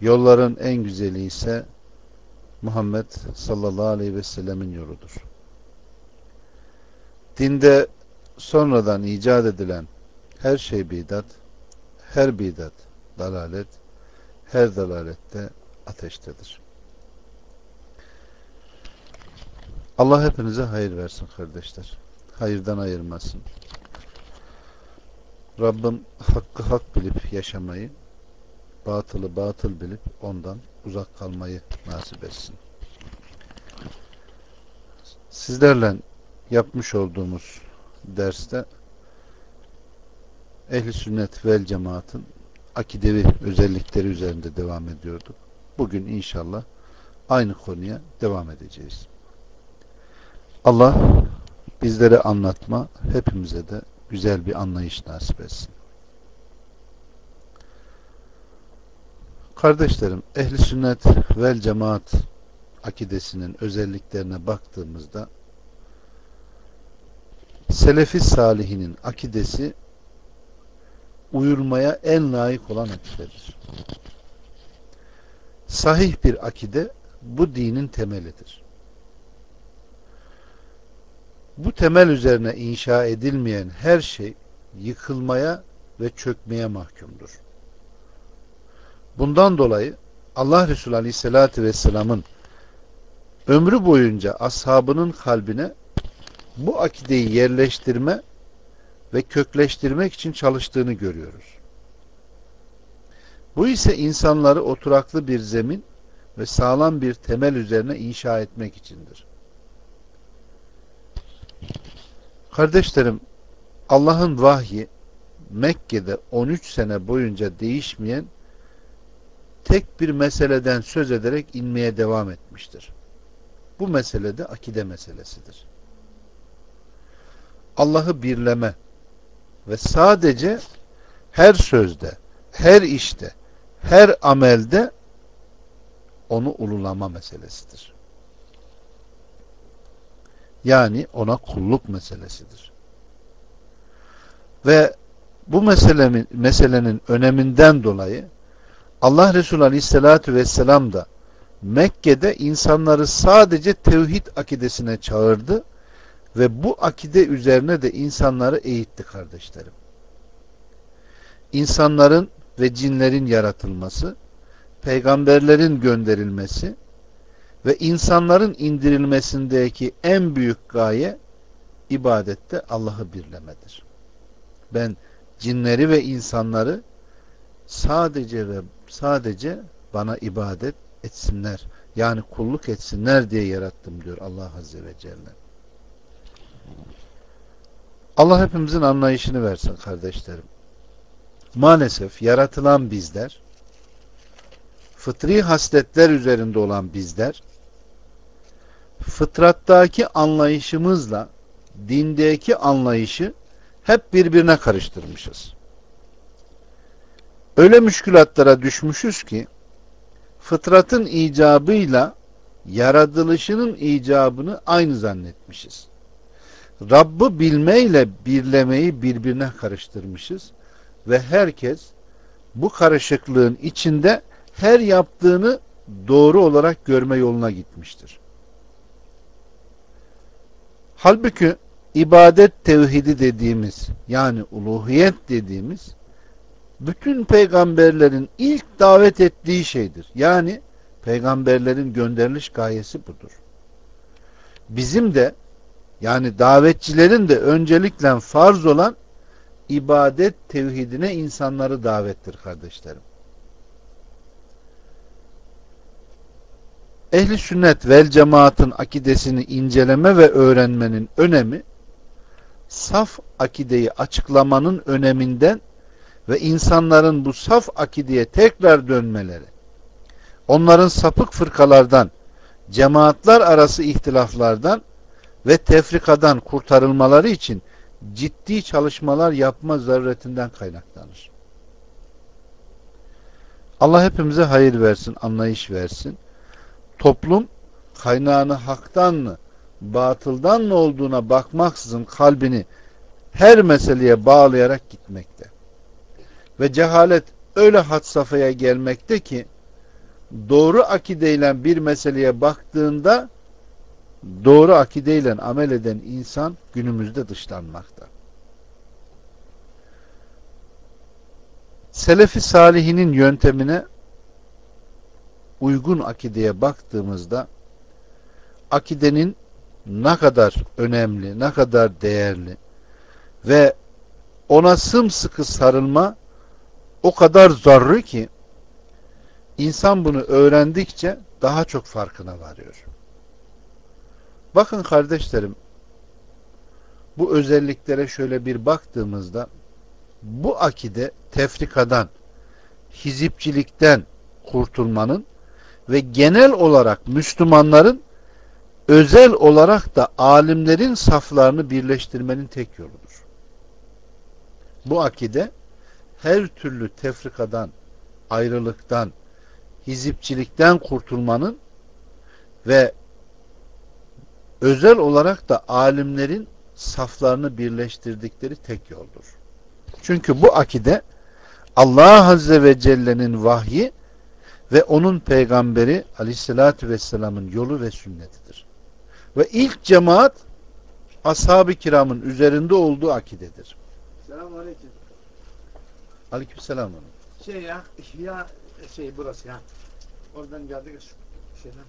yolların en güzeli ise Muhammed sallallahu aleyhi ve sellemin yoludur. Dinde sonradan icat edilen her şey bidat, her bidat dalalet, her dalalette ateştedir. Allah hepinize hayır versin kardeşler. Hayırdan ayırmasın. Rabbim hakkı hak bilip yaşamayı, batılı batıl bilip ondan uzak kalmayı nasip etsin. Sizlerle yapmış olduğumuz derste ehli sünnet vel cemaatın akidevi özellikleri üzerinde devam ediyorduk. Bugün inşallah aynı konuya devam edeceğiz. Allah bizlere anlatma, hepimize de güzel bir anlayış nasip etsin. Kardeşlerim, ehli sünnet vel cemaat akidesinin özelliklerine baktığımızda Selefi salihinin akidesi uyulmaya en layık olan akidedir. Sahih bir akide bu dinin temelidir. Bu temel üzerine inşa edilmeyen her şey yıkılmaya ve çökmeye mahkumdur. Bundan dolayı Allah Resulü Aleyhisselatü Vesselam'ın ömrü boyunca ashabının kalbine bu akideyi yerleştirme ve kökleştirmek için çalıştığını görüyoruz. Bu ise insanları oturaklı bir zemin ve sağlam bir temel üzerine inşa etmek içindir. Kardeşlerim, Allah'ın vahyi Mekke'de 13 sene boyunca değişmeyen tek bir meseleden söz ederek inmeye devam etmiştir. Bu mesele de akide meselesidir. Allah'ı birleme ve sadece her sözde, her işte, her amelde onu ululama meselesidir. Yani ona kulluk meselesidir. Ve bu meselenin, meselenin öneminden dolayı Allah Resulü Aleyhisselatü Vesselam da Mekke'de insanları sadece tevhid akidesine çağırdı ve bu akide üzerine de insanları eğitti kardeşlerim. İnsanların ve cinlerin yaratılması, peygamberlerin gönderilmesi ve insanların indirilmesindeki en büyük gaye ibadette Allah'ı birlemedir. Ben cinleri ve insanları sadece ve sadece bana ibadet etsinler. Yani kulluk etsinler diye yarattım diyor Allah Azze ve Celle. Allah hepimizin anlayışını versin kardeşlerim. Maalesef yaratılan bizler, fıtri hasletler üzerinde olan bizler, fıtrattaki anlayışımızla dindeki anlayışı hep birbirine karıştırmışız. Öyle müşkülatlara düşmüşüz ki fıtratın icabıyla yaratılışının icabını aynı zannetmişiz. Rabb'ı bilmeyle birlemeyi birbirine karıştırmışız ve herkes bu karışıklığın içinde her yaptığını doğru olarak görme yoluna gitmiştir. Halbuki ibadet tevhidi dediğimiz yani uluhiyet dediğimiz bütün peygamberlerin ilk davet ettiği şeydir. Yani peygamberlerin gönderiliş gayesi budur. Bizim de yani davetçilerin de öncelikle farz olan ibadet tevhidine insanları davettir kardeşlerim. Ehli sünnet vel cemaatın akidesini inceleme ve öğrenmenin önemi saf akideyi açıklamanın öneminden ve insanların bu saf akideye tekrar dönmeleri, onların sapık fırkalardan, cemaatler arası ihtilaflardan ve tefrikadan kurtarılmaları için ciddi çalışmalar yapma zaruretinden kaynaklanır. Allah hepimize hayır versin, anlayış versin. Toplum kaynağını haktan mı, batıldan mı olduğuna bakmaksızın kalbini her meseleye bağlayarak gitmekte. Ve cehalet öyle had safhaya gelmekte ki doğru akideyle bir meseleye baktığında doğru akideyle amel eden insan günümüzde dışlanmakta. Selefi salihinin yöntemine uygun akideye baktığımızda akidenin ne kadar önemli, ne kadar değerli ve ona sımsıkı sarılma o kadar zarrı ki insan bunu öğrendikçe daha çok farkına varıyor. Bakın kardeşlerim bu özelliklere şöyle bir baktığımızda bu akide tefrikadan, hizipçilikten kurtulmanın ve genel olarak Müslümanların özel olarak da alimlerin saflarını birleştirmenin tek yoludur. Bu akide her türlü tefrikadan, ayrılıktan, hizipçilikten kurtulmanın ve özel olarak da alimlerin saflarını birleştirdikleri tek yoldur. Çünkü bu akide Allah Azze ve Celle'nin vahyi ve onun peygamberi aleyhissalatü vesselamın yolu ve sünnetidir. Ve ilk cemaat ashab-ı kiramın üzerinde olduğu akidedir. Selamun aleyküm. Aleyküm selam. Şey ya, ya şey burası ya. Oradan geldik şeyden.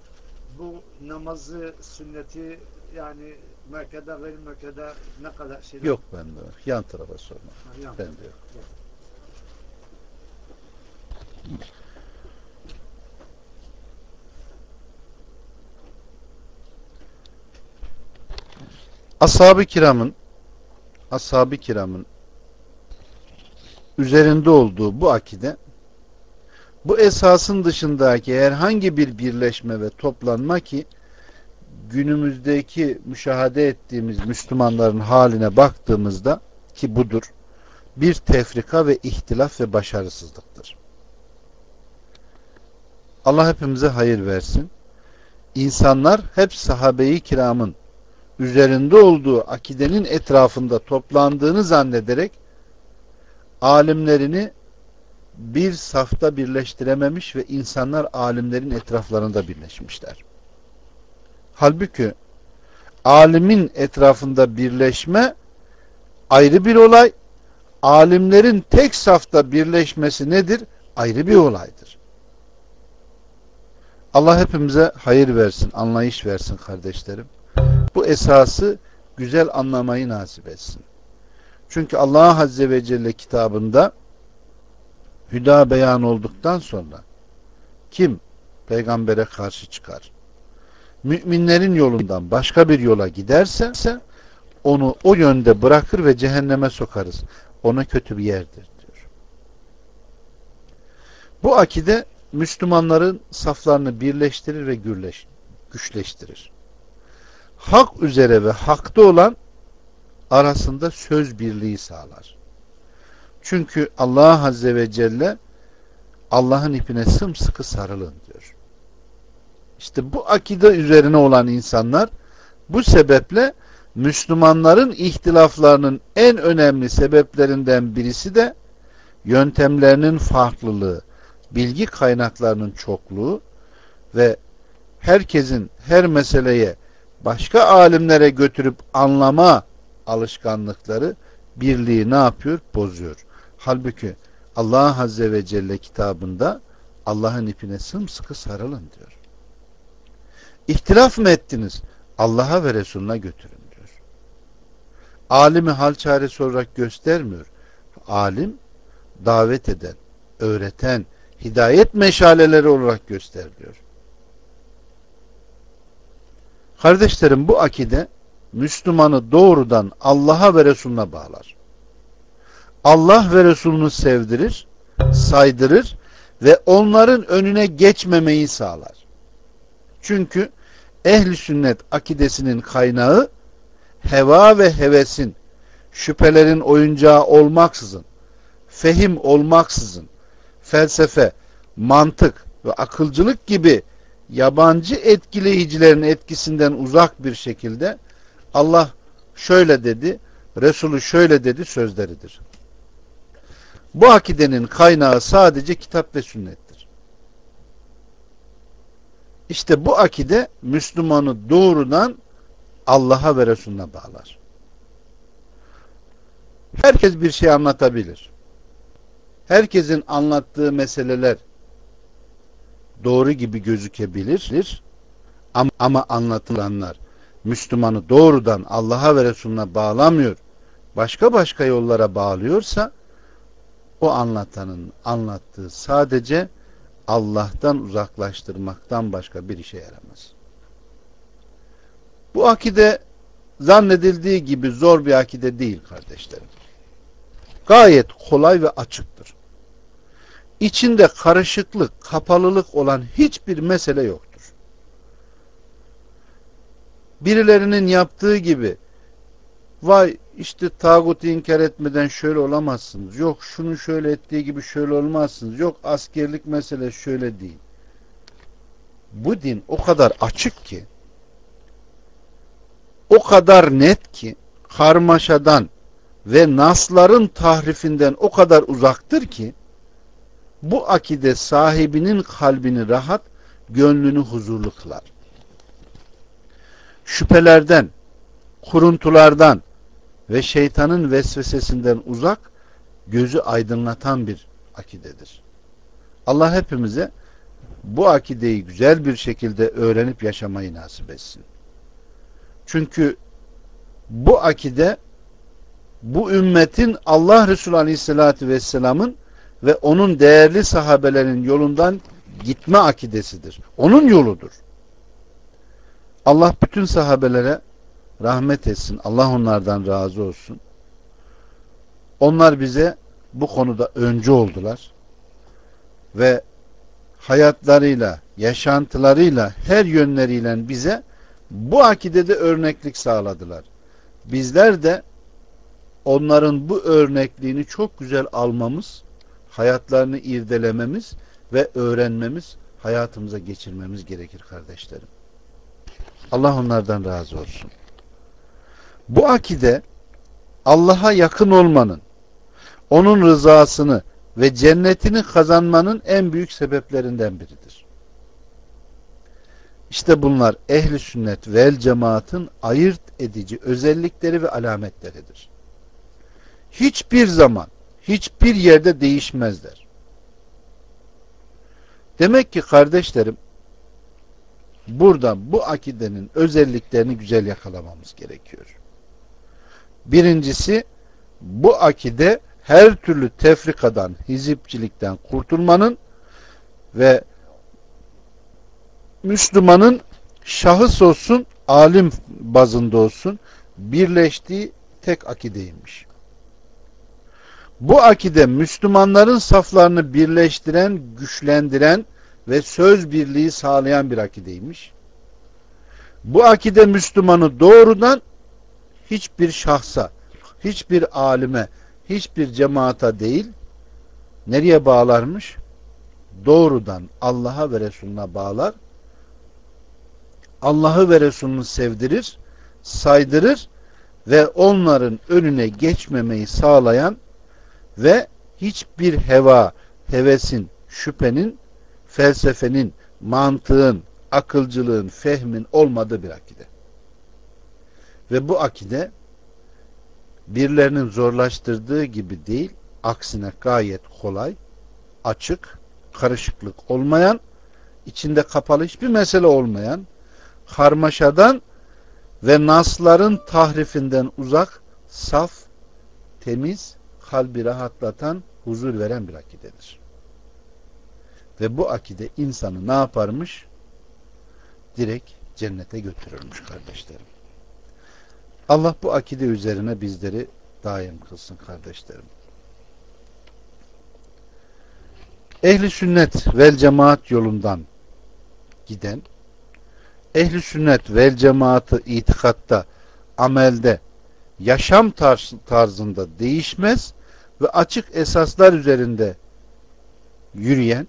Bu namazı, sünneti yani Mekke'de, gayri Mekke'de ne kadar şey Yok bende. Yan tarafa sorma. Ha, yan. Bende yok. Ashab-ı kiramın ashab-ı kiramın üzerinde olduğu bu akide bu esasın dışındaki herhangi bir birleşme ve toplanma ki günümüzdeki müşahede ettiğimiz Müslümanların haline baktığımızda ki budur bir tefrika ve ihtilaf ve başarısızlıktır. Allah hepimize hayır versin. İnsanlar hep sahabeyi kiramın üzerinde olduğu akidenin etrafında toplandığını zannederek alimlerini bir safta birleştirememiş ve insanlar alimlerin etraflarında birleşmişler. Halbuki alimin etrafında birleşme ayrı bir olay. Alimlerin tek safta birleşmesi nedir? Ayrı bir olaydır. Allah hepimize hayır versin, anlayış versin kardeşlerim. Bu esası güzel anlamayı nasip etsin. Çünkü Allah Azze ve Celle kitabında hüda beyan olduktan sonra kim peygambere karşı çıkar? Müminlerin yolundan başka bir yola giderse onu o yönde bırakır ve cehenneme sokarız. Ona kötü bir yerdir diyor. Bu akide Müslümanların saflarını birleştirir ve güçleştirir. Hak üzere ve hakta olan arasında söz birliği sağlar. Çünkü Allah Azze ve Celle Allah'ın ipine sımsıkı sarılın diyor. İşte bu akide üzerine olan insanlar bu sebeple Müslümanların ihtilaflarının en önemli sebeplerinden birisi de yöntemlerinin farklılığı, bilgi kaynaklarının çokluğu ve herkesin her meseleye başka alimlere götürüp anlama alışkanlıkları birliği ne yapıyor? Bozuyor. Halbuki Allah Azze ve Celle kitabında Allah'ın ipine sımsıkı sarılın diyor. İhtilaf mı ettiniz? Allah'a ve Resulüne götürün diyor. Alimi hal çaresi olarak göstermiyor. Alim davet eden, öğreten, hidayet meşaleleri olarak gösteriliyor. Kardeşlerim bu akide Müslümanı doğrudan Allah'a ve Resulüne bağlar. Allah ve Resulünü sevdirir, saydırır ve onların önüne geçmemeyi sağlar. Çünkü ehli sünnet akidesinin kaynağı heva ve hevesin şüphelerin oyuncağı olmaksızın fehim olmaksızın felsefe, mantık ve akılcılık gibi yabancı etkileyicilerin etkisinden uzak bir şekilde Allah şöyle dedi, Resulü şöyle dedi sözleridir. Bu akidenin kaynağı sadece kitap ve sünnettir. İşte bu akide Müslümanı doğrudan Allah'a ve Resulüne bağlar. Herkes bir şey anlatabilir. Herkesin anlattığı meseleler doğru gibi gözükebilir ama, anlatılanlar Müslümanı doğrudan Allah'a ve Resulüne bağlamıyor, başka başka yollara bağlıyorsa o anlatanın anlattığı sadece Allah'tan uzaklaştırmaktan başka bir işe yaramaz. Bu akide zannedildiği gibi zor bir akide değil kardeşlerim. Gayet kolay ve açıktır. İçinde karışıklık, kapalılık olan hiçbir mesele yoktur. Birilerinin yaptığı gibi vay işte tağutu inkar etmeden şöyle olamazsınız. Yok şunu şöyle ettiği gibi şöyle olmazsınız. Yok askerlik mesele şöyle değil. Bu din o kadar açık ki o kadar net ki karmaşadan ve nasların tahrifinden o kadar uzaktır ki bu akide sahibinin kalbini rahat, gönlünü huzurlu kılar. Şüphelerden, kuruntulardan ve şeytanın vesvesesinden uzak, gözü aydınlatan bir akidedir. Allah hepimize bu akideyi güzel bir şekilde öğrenip yaşamayı nasip etsin. Çünkü bu akide bu ümmetin Allah Resulü Aleyhisselatü Vesselam'ın ve onun değerli sahabelerin yolundan gitme akidesidir. Onun yoludur. Allah bütün sahabelere rahmet etsin. Allah onlardan razı olsun. Onlar bize bu konuda öncü oldular. Ve hayatlarıyla, yaşantılarıyla, her yönleriyle bize bu akidede örneklik sağladılar. Bizler de onların bu örnekliğini çok güzel almamız, hayatlarını irdelememiz ve öğrenmemiz, hayatımıza geçirmemiz gerekir kardeşlerim. Allah onlardan razı olsun. Bu akide Allah'a yakın olmanın, onun rızasını ve cennetini kazanmanın en büyük sebeplerinden biridir. İşte bunlar ehli sünnet vel cemaatın ayırt edici özellikleri ve alametleridir. Hiçbir zaman hiçbir yerde değişmezler. Demek ki kardeşlerim burada bu akidenin özelliklerini güzel yakalamamız gerekiyor. Birincisi bu akide her türlü tefrikadan, hizipçilikten kurtulmanın ve Müslümanın şahıs olsun, alim bazında olsun birleştiği tek akideymiş. Bu akide Müslümanların saflarını birleştiren, güçlendiren ve söz birliği sağlayan bir akideymiş. Bu akide Müslümanı doğrudan hiçbir şahsa, hiçbir alime, hiçbir cemaata değil, nereye bağlarmış? Doğrudan Allah'a ve Resulüne bağlar. Allah'ı ve Resulünü sevdirir, saydırır ve onların önüne geçmemeyi sağlayan ve hiçbir heva, hevesin, şüphenin, felsefenin, mantığın, akılcılığın, fehmin olmadığı bir akide. Ve bu akide birilerinin zorlaştırdığı gibi değil, aksine gayet kolay, açık, karışıklık olmayan, içinde kapalı hiçbir mesele olmayan, karmaşadan ve nasların tahrifinden uzak, saf, temiz, kalbi rahatlatan, huzur veren bir akidedir. Ve bu akide insanı ne yaparmış? Direkt cennete götürürmüş kardeşlerim. Allah bu akide üzerine bizleri daim kılsın kardeşlerim. ehli sünnet vel cemaat yolundan giden ehli sünnet vel cemaatı itikatta, amelde, yaşam tarzında değişmez ve açık esaslar üzerinde yürüyen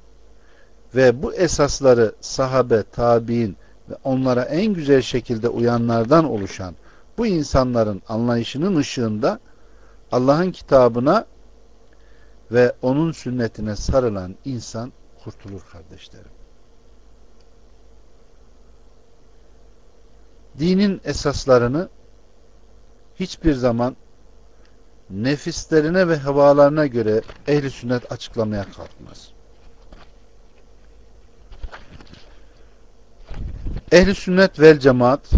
ve bu esasları sahabe, tabi'in ve onlara en güzel şekilde uyanlardan oluşan bu insanların anlayışının ışığında Allah'ın kitabına ve onun sünnetine sarılan insan kurtulur kardeşlerim. Dinin esaslarını hiçbir zaman nefislerine ve havalarına göre ehli sünnet açıklamaya kalkmaz. Ehli sünnet vel cemaat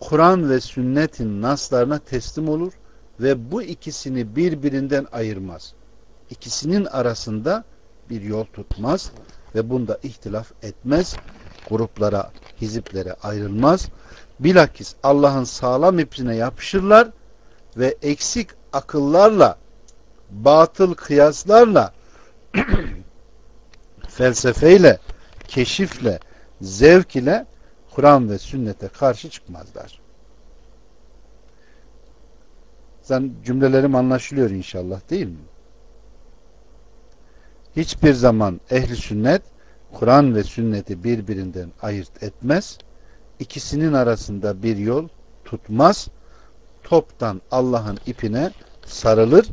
Kur'an ve sünnetin naslarına teslim olur ve bu ikisini birbirinden ayırmaz. İkisinin arasında bir yol tutmaz ve bunda ihtilaf etmez. Gruplara, hiziplere ayrılmaz. Bilakis Allah'ın sağlam ipine yapışırlar ve eksik akıllarla, batıl kıyaslarla, felsefeyle, keşifle, zevk ile Kur'an ve sünnete karşı çıkmazlar. Sen cümlelerim anlaşılıyor inşallah değil mi? Hiçbir zaman ehli sünnet Kur'an ve sünneti birbirinden ayırt etmez. İkisinin arasında bir yol tutmaz. Toptan Allah'ın ipine sarılır.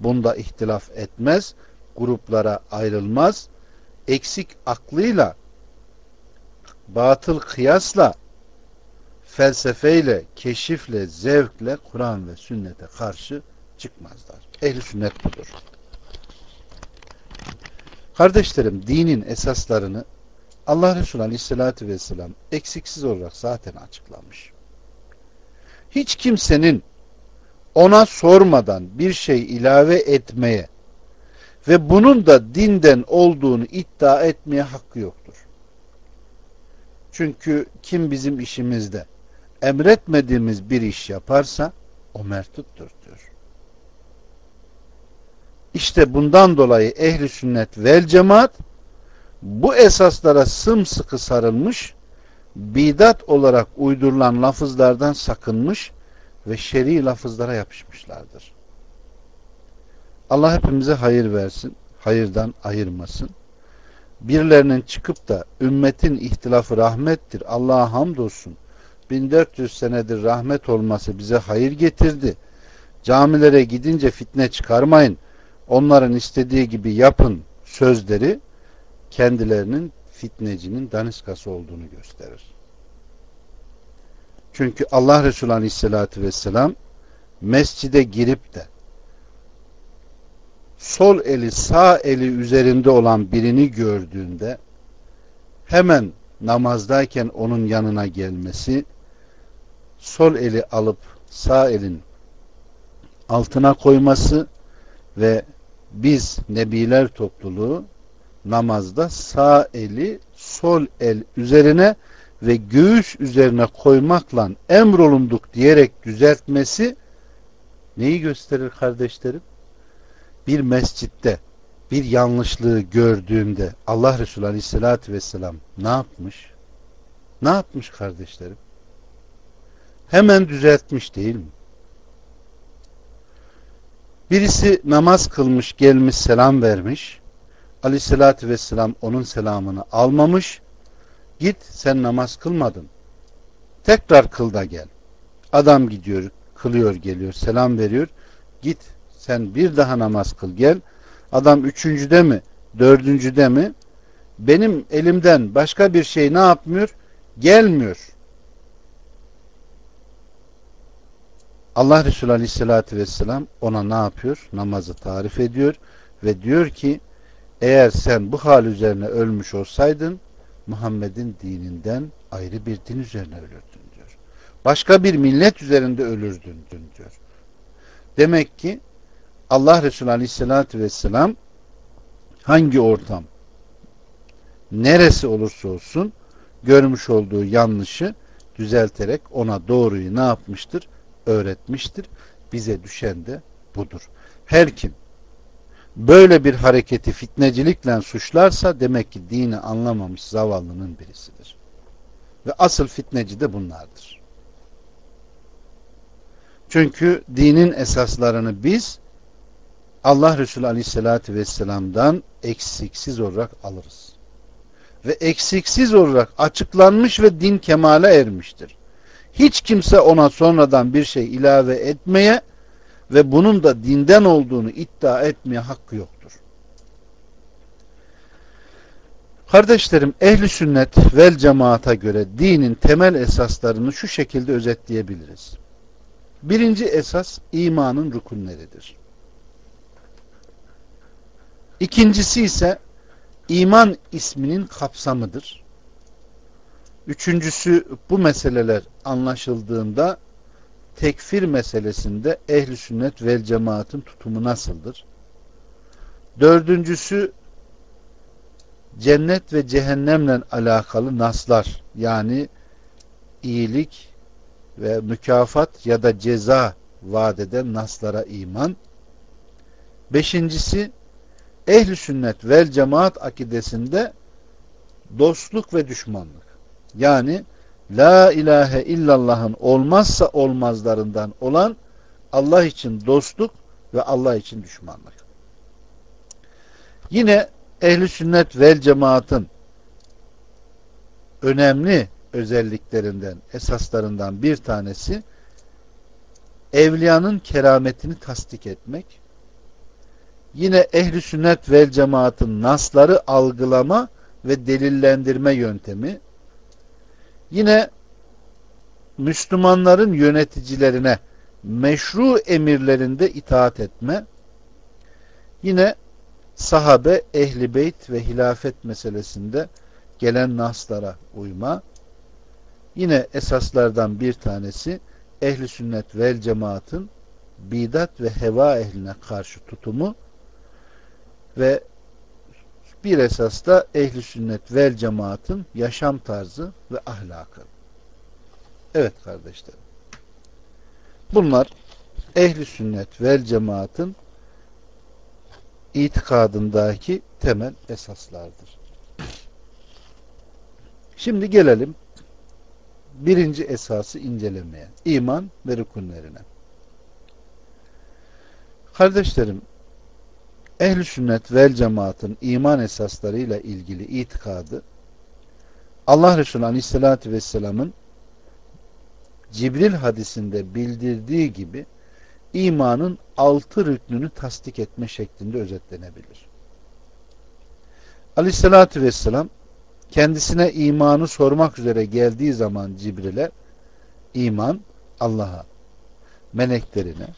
Bunda ihtilaf etmez. Gruplara ayrılmaz. Eksik aklıyla batıl kıyasla felsefeyle, keşifle, zevkle Kur'an ve sünnete karşı çıkmazlar. Ehli sünnet budur. Kardeşlerim dinin esaslarını Allah Resulü Aleyhisselatü Vesselam eksiksiz olarak zaten açıklamış. Hiç kimsenin ona sormadan bir şey ilave etmeye ve bunun da dinden olduğunu iddia etmeye hakkı yoktur. Çünkü kim bizim işimizde emretmediğimiz bir iş yaparsa o mertuttur diyor. İşte bundan dolayı ehli sünnet vel cemaat bu esaslara sımsıkı sarılmış, bidat olarak uydurulan lafızlardan sakınmış ve şer'i lafızlara yapışmışlardır. Allah hepimize hayır versin, hayırdan ayırmasın birilerinin çıkıp da ümmetin ihtilafı rahmettir. Allah'a hamdolsun. 1400 senedir rahmet olması bize hayır getirdi. Camilere gidince fitne çıkarmayın. Onların istediği gibi yapın sözleri kendilerinin fitnecinin daniskası olduğunu gösterir. Çünkü Allah Resulü Aleyhisselatü Vesselam mescide girip de sol eli sağ eli üzerinde olan birini gördüğünde hemen namazdayken onun yanına gelmesi sol eli alıp sağ elin altına koyması ve biz nebiler topluluğu namazda sağ eli sol el üzerine ve göğüs üzerine koymakla emrolunduk diyerek düzeltmesi neyi gösterir kardeşlerim? Bir mescitte bir yanlışlığı gördüğünde Allah Resulü Aleyhisselatü Vesselam ne yapmış? Ne yapmış kardeşlerim? Hemen düzeltmiş değil mi? Birisi namaz kılmış, gelmiş, selam vermiş. Aleyhisselatü Vesselam onun selamını almamış. Git sen namaz kılmadın. Tekrar kıl da gel. Adam gidiyor, kılıyor, geliyor, selam veriyor. Git sen bir daha namaz kıl gel. Adam üçüncüde mi, dördüncüde mi? Benim elimden başka bir şey ne yapmıyor? Gelmiyor. Allah Resulü Aleyhisselatü Vesselam ona ne yapıyor? Namazı tarif ediyor ve diyor ki eğer sen bu hal üzerine ölmüş olsaydın Muhammed'in dininden ayrı bir din üzerine ölürdün diyor. Başka bir millet üzerinde ölürdün diyor. Demek ki Allah Resulü Aleyhisselatü Vesselam hangi ortam neresi olursa olsun görmüş olduğu yanlışı düzelterek ona doğruyu ne yapmıştır? Öğretmiştir. Bize düşen de budur. Her kim böyle bir hareketi fitnecilikle suçlarsa demek ki dini anlamamış zavallının birisidir. Ve asıl fitneci de bunlardır. Çünkü dinin esaslarını biz Allah Resulü Aleyhisselatü Vesselam'dan eksiksiz olarak alırız. Ve eksiksiz olarak açıklanmış ve din kemale ermiştir. Hiç kimse ona sonradan bir şey ilave etmeye ve bunun da dinden olduğunu iddia etmeye hakkı yoktur. Kardeşlerim ehli sünnet vel cemaata göre dinin temel esaslarını şu şekilde özetleyebiliriz. Birinci esas imanın rukunleridir. İkincisi ise iman isminin kapsamıdır. Üçüncüsü bu meseleler anlaşıldığında tekfir meselesinde ehli sünnet vel cemaatin tutumu nasıldır? Dördüncüsü cennet ve cehennemle alakalı naslar yani iyilik ve mükafat ya da ceza vaat eden naslara iman. Beşincisi ehli sünnet vel cemaat akidesinde dostluk ve düşmanlık. Yani La ilahe illallah'ın olmazsa olmazlarından olan Allah için dostluk ve Allah için düşmanlık. Yine ehli sünnet vel cemaatın önemli özelliklerinden, esaslarından bir tanesi evliyanın kerametini tasdik etmek. Yine ehli sünnet vel cemaatın nasları algılama ve delillendirme yöntemi. Yine Müslümanların yöneticilerine meşru emirlerinde itaat etme, yine sahabe, ehli beyt ve hilafet meselesinde gelen naslara uyma, yine esaslardan bir tanesi ehli sünnet vel cemaatın bidat ve heva ehline karşı tutumu ve bir esas da ehli sünnet vel cemaatın yaşam tarzı ve ahlakı. Evet kardeşlerim. Bunlar ehli sünnet vel cemaatın itikadındaki temel esaslardır. Şimdi gelelim birinci esası incelemeye. İman ve rükunlerine. Kardeşlerim, Ehl-i sünnet vel cemaatın iman esaslarıyla ilgili itikadı Allah Resulü Aleyhisselatü Vesselam'ın Cibril hadisinde bildirdiği gibi imanın altı rüknünü tasdik etme şeklinde özetlenebilir. Aleyhisselatü Vesselam kendisine imanı sormak üzere geldiği zaman Cibril'e iman Allah'a, meleklerine,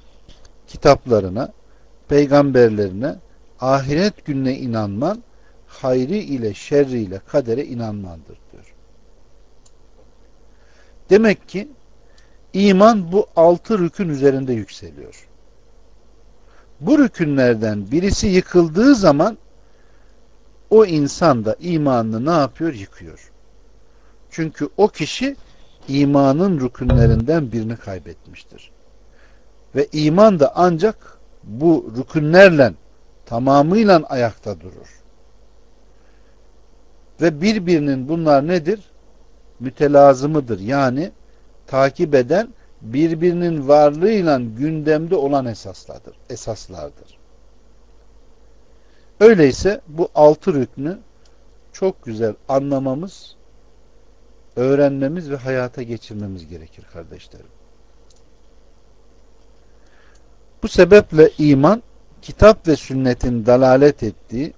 kitaplarına, peygamberlerine ahiret gününe inanman hayri ile şerri ile kadere inanmandır diyor. Demek ki iman bu altı rükün üzerinde yükseliyor. Bu rükünlerden birisi yıkıldığı zaman o insan da imanını ne yapıyor? Yıkıyor. Çünkü o kişi imanın rükünlerinden birini kaybetmiştir. Ve iman da ancak bu rükünlerle tamamıyla ayakta durur. Ve birbirinin bunlar nedir? Mütelazımıdır. Yani takip eden birbirinin varlığıyla gündemde olan esaslardır. esaslardır. Öyleyse bu altı rüknü çok güzel anlamamız, öğrenmemiz ve hayata geçirmemiz gerekir kardeşlerim. Bu sebeple iman kitap ve sünnetin dalalet ettiği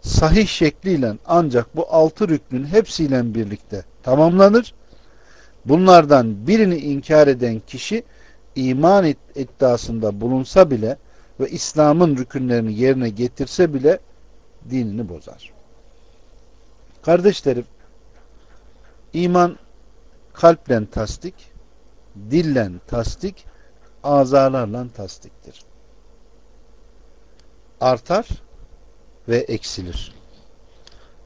sahih şekliyle ancak bu altı rüknün hepsiyle birlikte tamamlanır. Bunlardan birini inkar eden kişi iman iddiasında bulunsa bile ve İslam'ın rükünlerini yerine getirse bile dinini bozar. Kardeşlerim, iman kalple tasdik, dille tasdik, azalarla tasdiktir artar ve eksilir.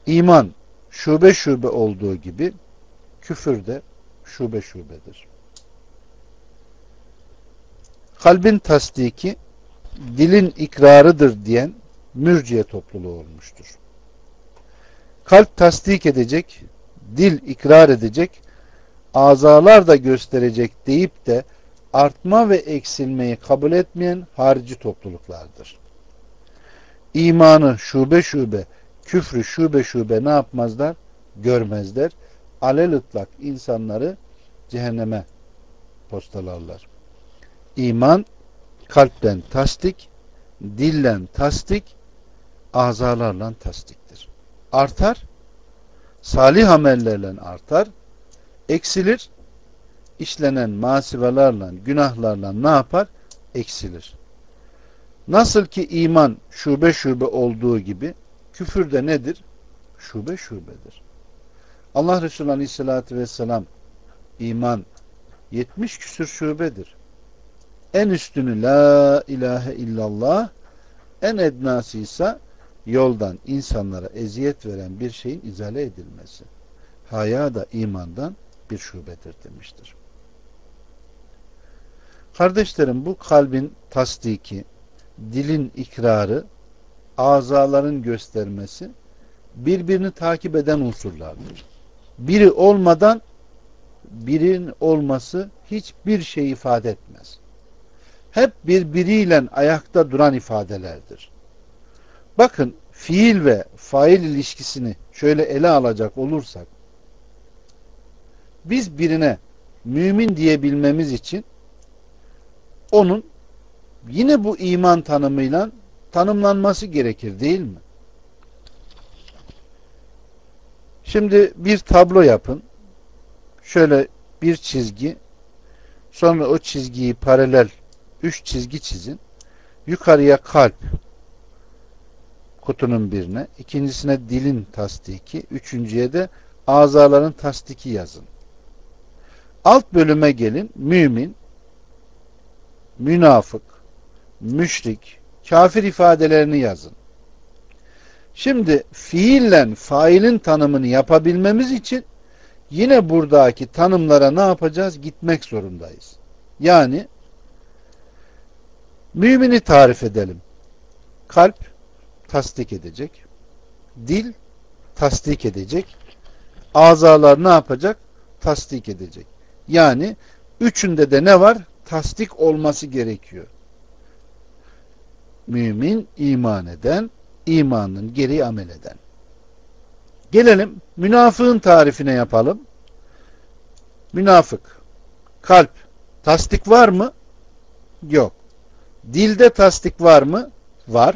İman şube şube olduğu gibi küfür de şube şubedir. Kalbin tasdiki dilin ikrarıdır diyen mürciye topluluğu olmuştur. Kalp tasdik edecek, dil ikrar edecek, azalar da gösterecek deyip de artma ve eksilmeyi kabul etmeyen harici topluluklardır. İmanı şube şube, küfrü şube şube ne yapmazlar? Görmezler. Alel ıtlak insanları cehenneme postalarlar. İman kalpten tasdik, dillen tasdik, azalarla tasdiktir. Artar, salih amellerle artar, eksilir, işlenen masivelerle, günahlarla ne yapar? Eksilir. Nasıl ki iman şube şube olduğu gibi küfür de nedir? Şube şubedir. Allah Resulü Aleyhisselatü Vesselam iman 70 küsür şubedir. En üstünü la ilahe illallah en ednası ise yoldan insanlara eziyet veren bir şeyin izale edilmesi. Haya da imandan bir şubedir demiştir. Kardeşlerim bu kalbin tasdiki, dilin ikrarı, azaların göstermesi birbirini takip eden unsurlardır. Biri olmadan birinin olması hiçbir şey ifade etmez. Hep birbiriyle ayakta duran ifadelerdir. Bakın fiil ve fail ilişkisini şöyle ele alacak olursak biz birine mümin diyebilmemiz için onun yine bu iman tanımıyla tanımlanması gerekir değil mi? Şimdi bir tablo yapın. Şöyle bir çizgi sonra o çizgiyi paralel üç çizgi çizin. Yukarıya kalp kutunun birine, ikincisine dilin tasdiki, üçüncüye de azaların tasdiki yazın. Alt bölüme gelin. Mümin, münafık, müşrik, kafir ifadelerini yazın. Şimdi fiille failin tanımını yapabilmemiz için yine buradaki tanımlara ne yapacağız? Gitmek zorundayız. Yani mümini tarif edelim. Kalp tasdik edecek. Dil tasdik edecek. Azalar ne yapacak? Tasdik edecek. Yani üçünde de ne var? Tasdik olması gerekiyor. Mümin iman eden, imanın geri amel eden. Gelelim münafığın tarifine yapalım. Münafık, kalp, tasdik var mı? Yok. Dilde tasdik var mı? Var.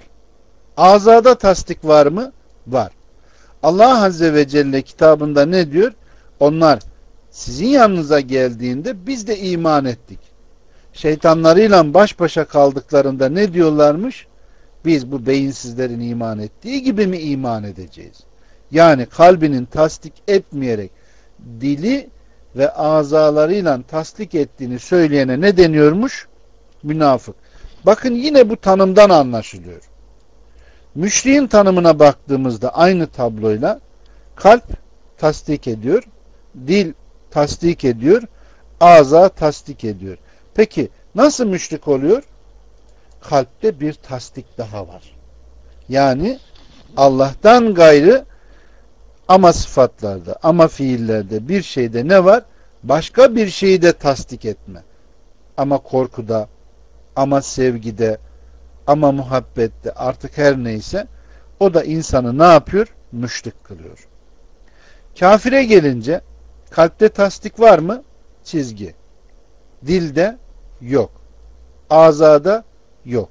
Azada tasdik var mı? Var. Allah Azze ve Celle kitabında ne diyor? Onlar sizin yanınıza geldiğinde biz de iman ettik. Şeytanlarıyla baş başa kaldıklarında ne diyorlarmış? Biz bu beyinsizlerin iman ettiği gibi mi iman edeceğiz? Yani kalbinin tasdik etmeyerek dili ve azalarıyla tasdik ettiğini söyleyene ne deniyormuş? Münafık. Bakın yine bu tanımdan anlaşılıyor. Müşriğin tanımına baktığımızda aynı tabloyla kalp tasdik ediyor, dil tasdik ediyor, ağza tasdik ediyor. Peki nasıl müşrik oluyor? Kalpte bir tasdik daha var. Yani Allah'tan gayrı ama sıfatlarda, ama fiillerde bir şeyde ne var? Başka bir şeyi de tasdik etme. Ama korkuda, ama sevgide, ama muhabbette artık her neyse o da insanı ne yapıyor? Müşrik kılıyor. Kafire gelince kalpte tasdik var mı? Çizgi. Dilde yok. Azada yok.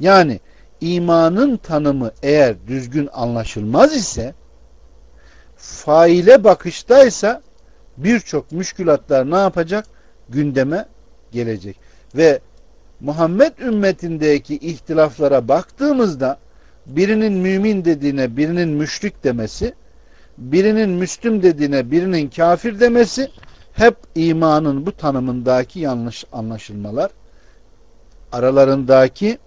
Yani imanın tanımı eğer düzgün anlaşılmaz ise faile bakıştaysa birçok müşkülatlar ne yapacak? Gündeme gelecek. Ve Muhammed ümmetindeki ihtilaflara baktığımızda birinin mümin dediğine birinin müşrik demesi, birinin müslüm dediğine birinin kafir demesi hep imanın bu tanımındaki yanlış anlaşılmalar. Aralarındaki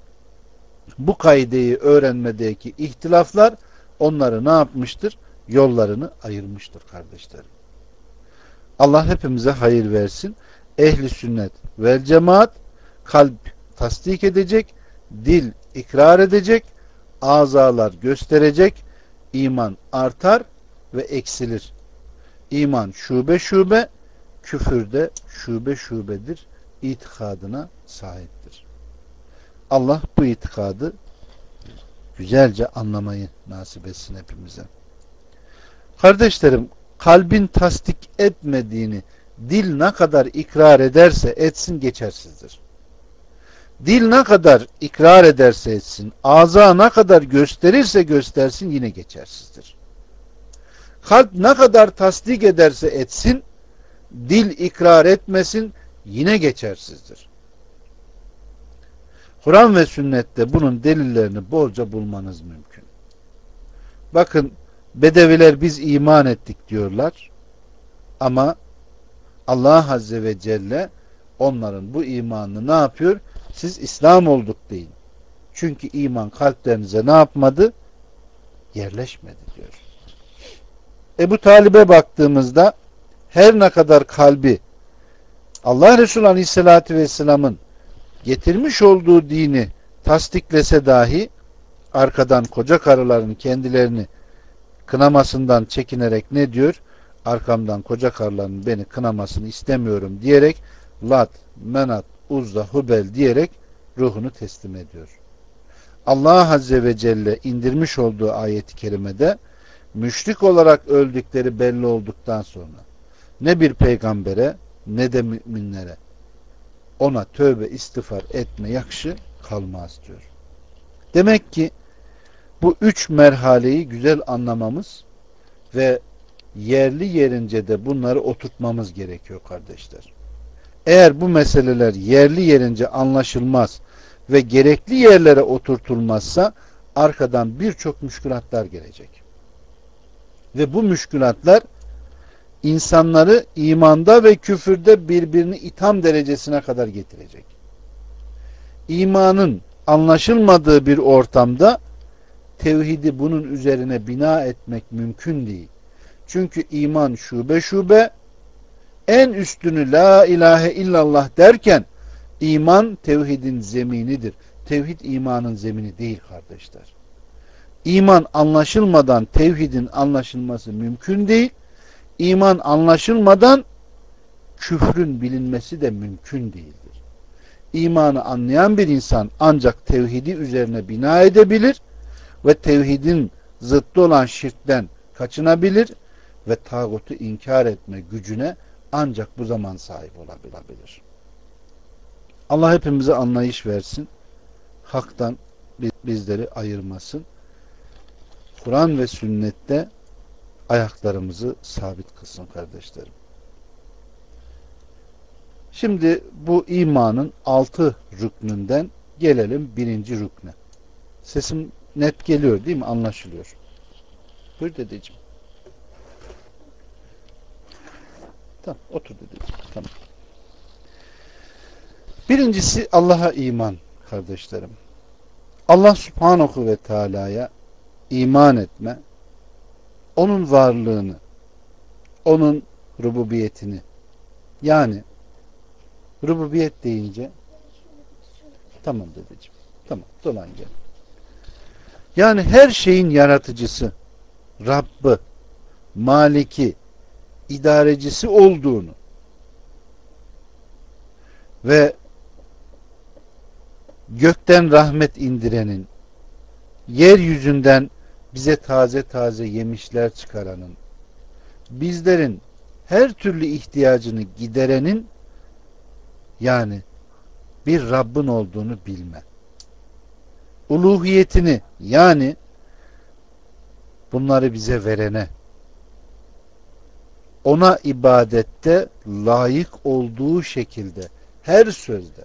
bu kaideyi öğrenmedeki ihtilaflar onları ne yapmıştır? Yollarını ayırmıştır kardeşlerim. Allah hepimize hayır versin. Ehli sünnet vel cemaat kalp tasdik edecek, Dil ikrar edecek, azalar gösterecek, iman artar ve eksilir. İman şube şube, küfürde şube şubedir. itikadına sahiptir. Allah bu itikadı güzelce anlamayı nasip etsin hepimize. Kardeşlerim, kalbin tasdik etmediğini dil ne kadar ikrar ederse etsin geçersizdir. Dil ne kadar ikrar ederse etsin, ağza ne kadar gösterirse göstersin yine geçersizdir. Kalp ne kadar tasdik ederse etsin, dil ikrar etmesin yine geçersizdir. Kur'an ve sünnette bunun delillerini bolca bulmanız mümkün. Bakın Bedeviler biz iman ettik diyorlar. Ama Allah Azze ve Celle onların bu imanını ne yapıyor? Siz İslam olduk deyin. Çünkü iman kalplerinize ne yapmadı? Yerleşmedi diyor. Ebu Talib'e baktığımızda her ne kadar kalbi Allah Resulü Aleyhisselatü Vesselam'ın getirmiş olduğu dini tasdiklese dahi arkadan koca karıların kendilerini kınamasından çekinerek ne diyor? Arkamdan koca karıların beni kınamasını istemiyorum diyerek Lat, Menat, Uzza, Hubel diyerek ruhunu teslim ediyor. Allah Azze ve Celle indirmiş olduğu ayeti kerimede müşrik olarak öldükleri belli olduktan sonra ne bir peygambere ne de müminlere ona tövbe istiğfar etme yakışı kalmaz diyor. Demek ki bu üç merhaleyi güzel anlamamız ve yerli yerince de bunları oturtmamız gerekiyor kardeşler. Eğer bu meseleler yerli yerince anlaşılmaz ve gerekli yerlere oturtulmazsa arkadan birçok müşkülatlar gelecek. Ve bu müşkülatlar insanları imanda ve küfürde birbirini itham derecesine kadar getirecek. İmanın anlaşılmadığı bir ortamda tevhidi bunun üzerine bina etmek mümkün değil. Çünkü iman şube şube en üstünü la ilahe illallah derken iman tevhidin zeminidir. Tevhid imanın zemini değil kardeşler. İman anlaşılmadan tevhidin anlaşılması mümkün değil. İman anlaşılmadan küfrün bilinmesi de mümkün değildir. İmanı anlayan bir insan ancak tevhidi üzerine bina edebilir ve tevhidin zıttı olan şirkten kaçınabilir ve tağutu inkar etme gücüne ancak bu zaman sahip olabilir. Allah hepimize anlayış versin. Haktan bizleri ayırmasın. Kur'an ve sünnette ayaklarımızı sabit kılsın kardeşlerim. Şimdi bu imanın altı rüknünden gelelim birinci rükne. Sesim net geliyor değil mi? Anlaşılıyor. Buyur dedeciğim. Tamam otur dedeciğim. Tamam. Birincisi Allah'a iman kardeşlerim. Allah subhanahu ve teala'ya iman etme, onun varlığını, onun rububiyetini yani rububiyet deyince tamam dedeciğim. Tamam dolan gel. Yani her şeyin yaratıcısı, Rabb'ı, Maliki, idarecisi olduğunu ve gökten rahmet indirenin, yeryüzünden bize taze taze yemişler çıkaranın, bizlerin her türlü ihtiyacını giderenin yani bir Rabbin olduğunu bilme uluhiyetini yani bunları bize verene ona ibadette layık olduğu şekilde her sözde,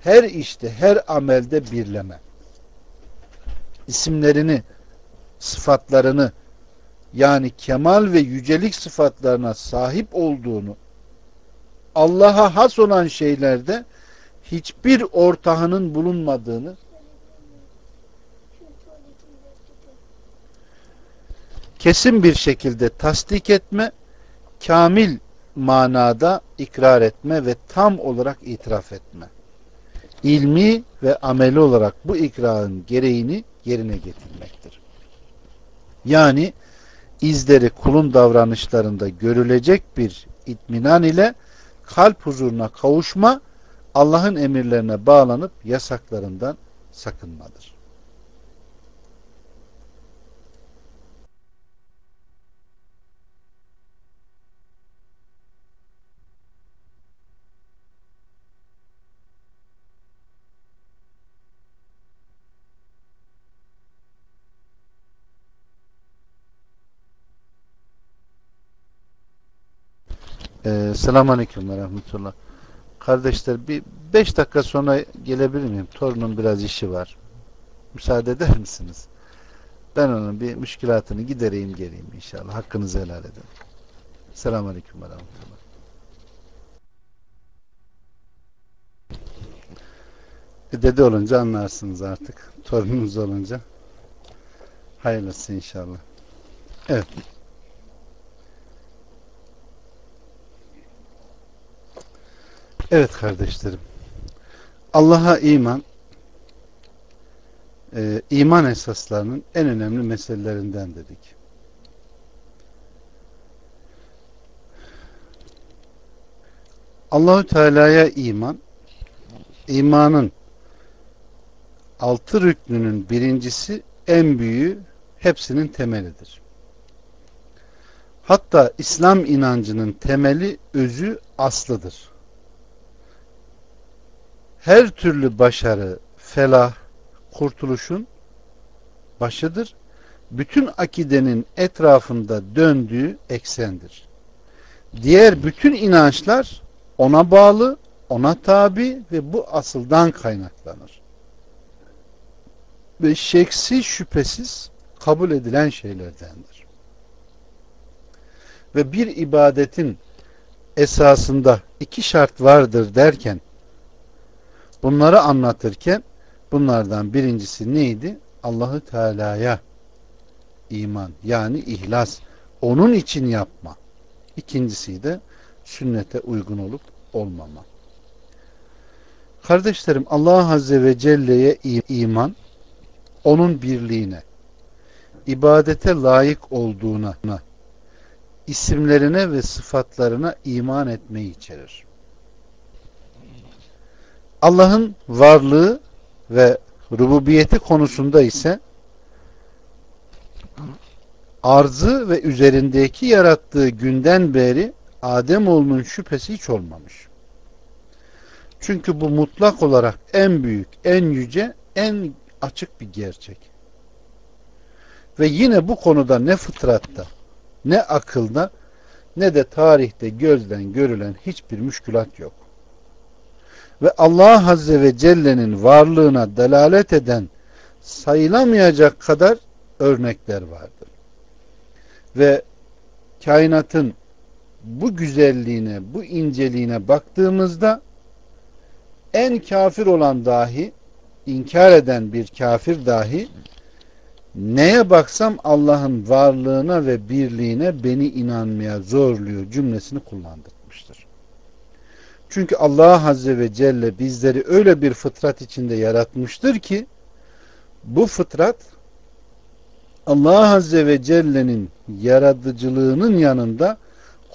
her işte, her amelde birleme. İsimlerini, sıfatlarını yani kemal ve yücelik sıfatlarına sahip olduğunu Allah'a has olan şeylerde hiçbir ortağının bulunmadığını kesin bir şekilde tasdik etme, kamil manada ikrar etme ve tam olarak itiraf etme. ilmi ve ameli olarak bu ikrarın gereğini yerine getirmektir. Yani izleri kulun davranışlarında görülecek bir itminan ile kalp huzuruna kavuşma Allah'ın emirlerine bağlanıp yasaklarından sakınmadır. Ee, Selamun Aleyküm ve Rahmetullah. Kardeşler bir beş dakika sonra gelebilir miyim? Torunun biraz işi var. Müsaade eder misiniz? Ben onun bir müşkilatını gidereyim geleyim inşallah. Hakkınızı helal edin. Selamun Aleyküm ve Rahmetullah. E, dede olunca anlarsınız artık. Torununuz olunca. Hayırlısı inşallah. Evet. Evet kardeşlerim. Allah'a iman e, iman esaslarının en önemli meselelerinden dedik. Allahü Teala'ya iman imanın altı rüknünün birincisi en büyüğü hepsinin temelidir. Hatta İslam inancının temeli özü aslıdır her türlü başarı, felah, kurtuluşun başıdır. Bütün akidenin etrafında döndüğü eksendir. Diğer bütün inançlar ona bağlı, ona tabi ve bu asıldan kaynaklanır. Ve şeksiz şüphesiz kabul edilen şeylerdendir. Ve bir ibadetin esasında iki şart vardır derken Bunları anlatırken bunlardan birincisi neydi? Allahü Teala'ya iman yani ihlas. Onun için yapma. İkincisi de sünnete uygun olup olmama. Kardeşlerim Allah Azze ve Celle'ye iman onun birliğine ibadete layık olduğuna isimlerine ve sıfatlarına iman etmeyi içerir. Allah'ın varlığı ve rububiyeti konusunda ise arzı ve üzerindeki yarattığı günden beri Ademoğlunun şüphesi hiç olmamış. Çünkü bu mutlak olarak en büyük, en yüce, en açık bir gerçek. Ve yine bu konuda ne fıtratta, ne akılda, ne de tarihte gözden görülen hiçbir müşkülat yok ve Allah Azze ve Celle'nin varlığına delalet eden sayılamayacak kadar örnekler vardır. Ve kainatın bu güzelliğine, bu inceliğine baktığımızda en kafir olan dahi, inkar eden bir kafir dahi neye baksam Allah'ın varlığına ve birliğine beni inanmaya zorluyor cümlesini kullandırmıştır. Çünkü Allah Azze ve Celle bizleri öyle bir fıtrat içinde yaratmıştır ki bu fıtrat Allah Azze ve Celle'nin yaratıcılığının yanında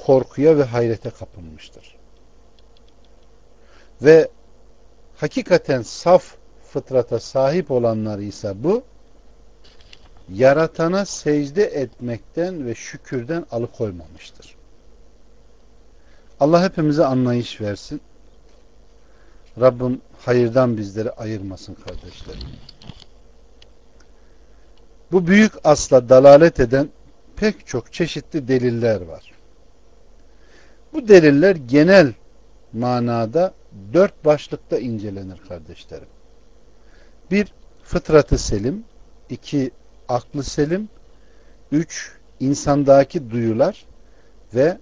korkuya ve hayrete kapılmıştır. Ve hakikaten saf fıtrata sahip olanlar ise bu yaratana secde etmekten ve şükürden alıkoymamıştır. Allah hepimize anlayış versin. Rabbim hayırdan bizleri ayırmasın kardeşlerim. Bu büyük asla dalalet eden pek çok çeşitli deliller var. Bu deliller genel manada dört başlıkta incelenir kardeşlerim. Bir, fıtratı selim. iki aklı selim. Üç, insandaki duyular. Ve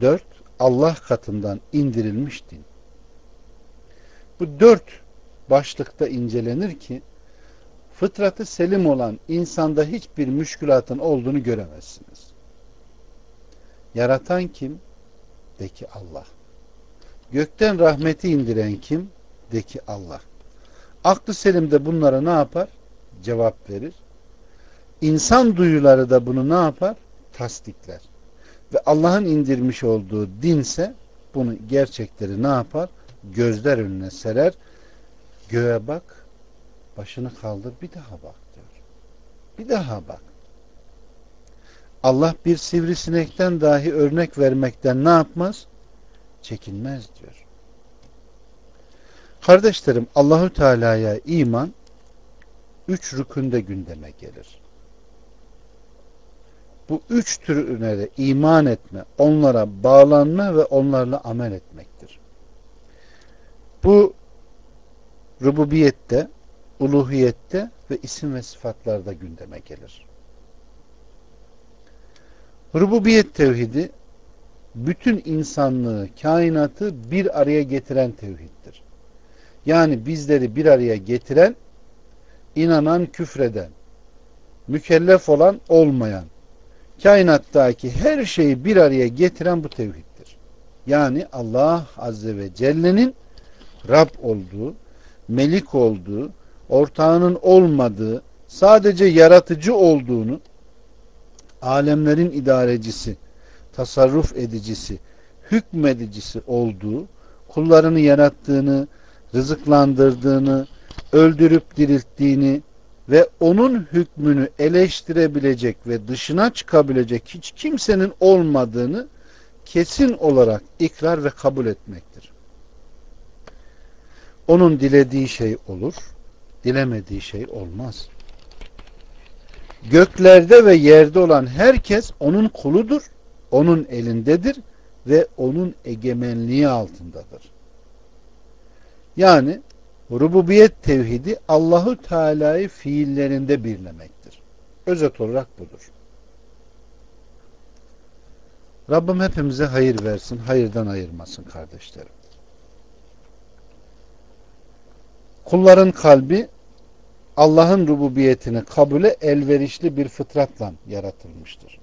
dört, Allah katından indirilmiş din. Bu dört başlıkta incelenir ki fıtratı selim olan insanda hiçbir müşkülatın olduğunu göremezsiniz. Yaratan kim? De ki Allah. Gökten rahmeti indiren kim? De ki Allah. Aklı selim de bunlara ne yapar? Cevap verir. İnsan duyuları da bunu ne yapar? Tasdikler. Ve Allah'ın indirmiş olduğu dinse bunu gerçekleri ne yapar? Gözler önüne serer. Göğe bak, başını kaldır bir daha bak diyor. Bir daha bak. Allah bir sivrisinekten dahi örnek vermekten ne yapmaz? Çekinmez diyor. Kardeşlerim Allahü Teala'ya iman üç rükünde gündeme gelir. Bu üç türüne de iman etme, onlara bağlanma ve onlarla amel etmektir. Bu rububiyette, uluhiyette ve isim ve sıfatlarda gündeme gelir. Rububiyet tevhidi bütün insanlığı, kainatı bir araya getiren tevhiddir. Yani bizleri bir araya getiren, inanan, küfreden, mükellef olan, olmayan, kainattaki her şeyi bir araya getiren bu tevhiddir. Yani Allah Azze ve Celle'nin Rab olduğu, Melik olduğu, ortağının olmadığı, sadece yaratıcı olduğunu, alemlerin idarecisi, tasarruf edicisi, hükmedicisi olduğu, kullarını yarattığını, rızıklandırdığını, öldürüp dirilttiğini ve onun hükmünü eleştirebilecek ve dışına çıkabilecek hiç kimsenin olmadığını kesin olarak ikrar ve kabul etmektir. Onun dilediği şey olur, dilemediği şey olmaz. Göklerde ve yerde olan herkes onun kuludur, onun elindedir ve onun egemenliği altındadır. Yani rububiyet tevhidi Allahu Teala'yı fiillerinde birlemektir. Özet olarak budur. Rabbim hepimize hayır versin, hayırdan ayırmasın kardeşlerim. Kulların kalbi Allah'ın rububiyetini kabule elverişli bir fıtratla yaratılmıştır.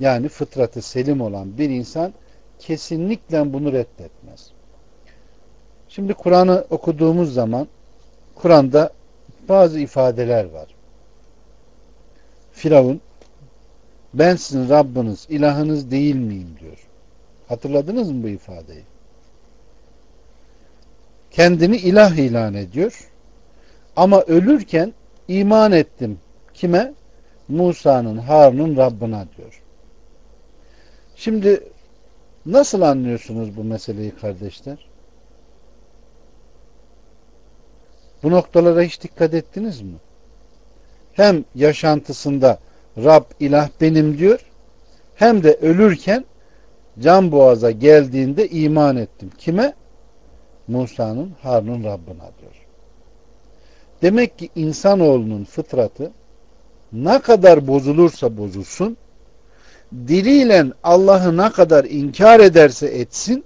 Yani fıtratı selim olan bir insan kesinlikle bunu reddetmez. Şimdi Kur'an'ı okuduğumuz zaman Kur'an'da bazı ifadeler var. Firavun ben sizin Rabbiniz, ilahınız değil miyim diyor. Hatırladınız mı bu ifadeyi? Kendini ilah ilan ediyor. Ama ölürken iman ettim. Kime? Musa'nın, Harun'un Rabbına diyor. Şimdi nasıl anlıyorsunuz bu meseleyi kardeşler? Bu noktalara hiç dikkat ettiniz mi? Hem yaşantısında Rab ilah benim diyor hem de ölürken can boğaza geldiğinde iman ettim. Kime? Musa'nın Harun'un Rabbına diyor. Demek ki insanoğlunun fıtratı ne kadar bozulursa bozulsun diliyle Allah'ı ne kadar inkar ederse etsin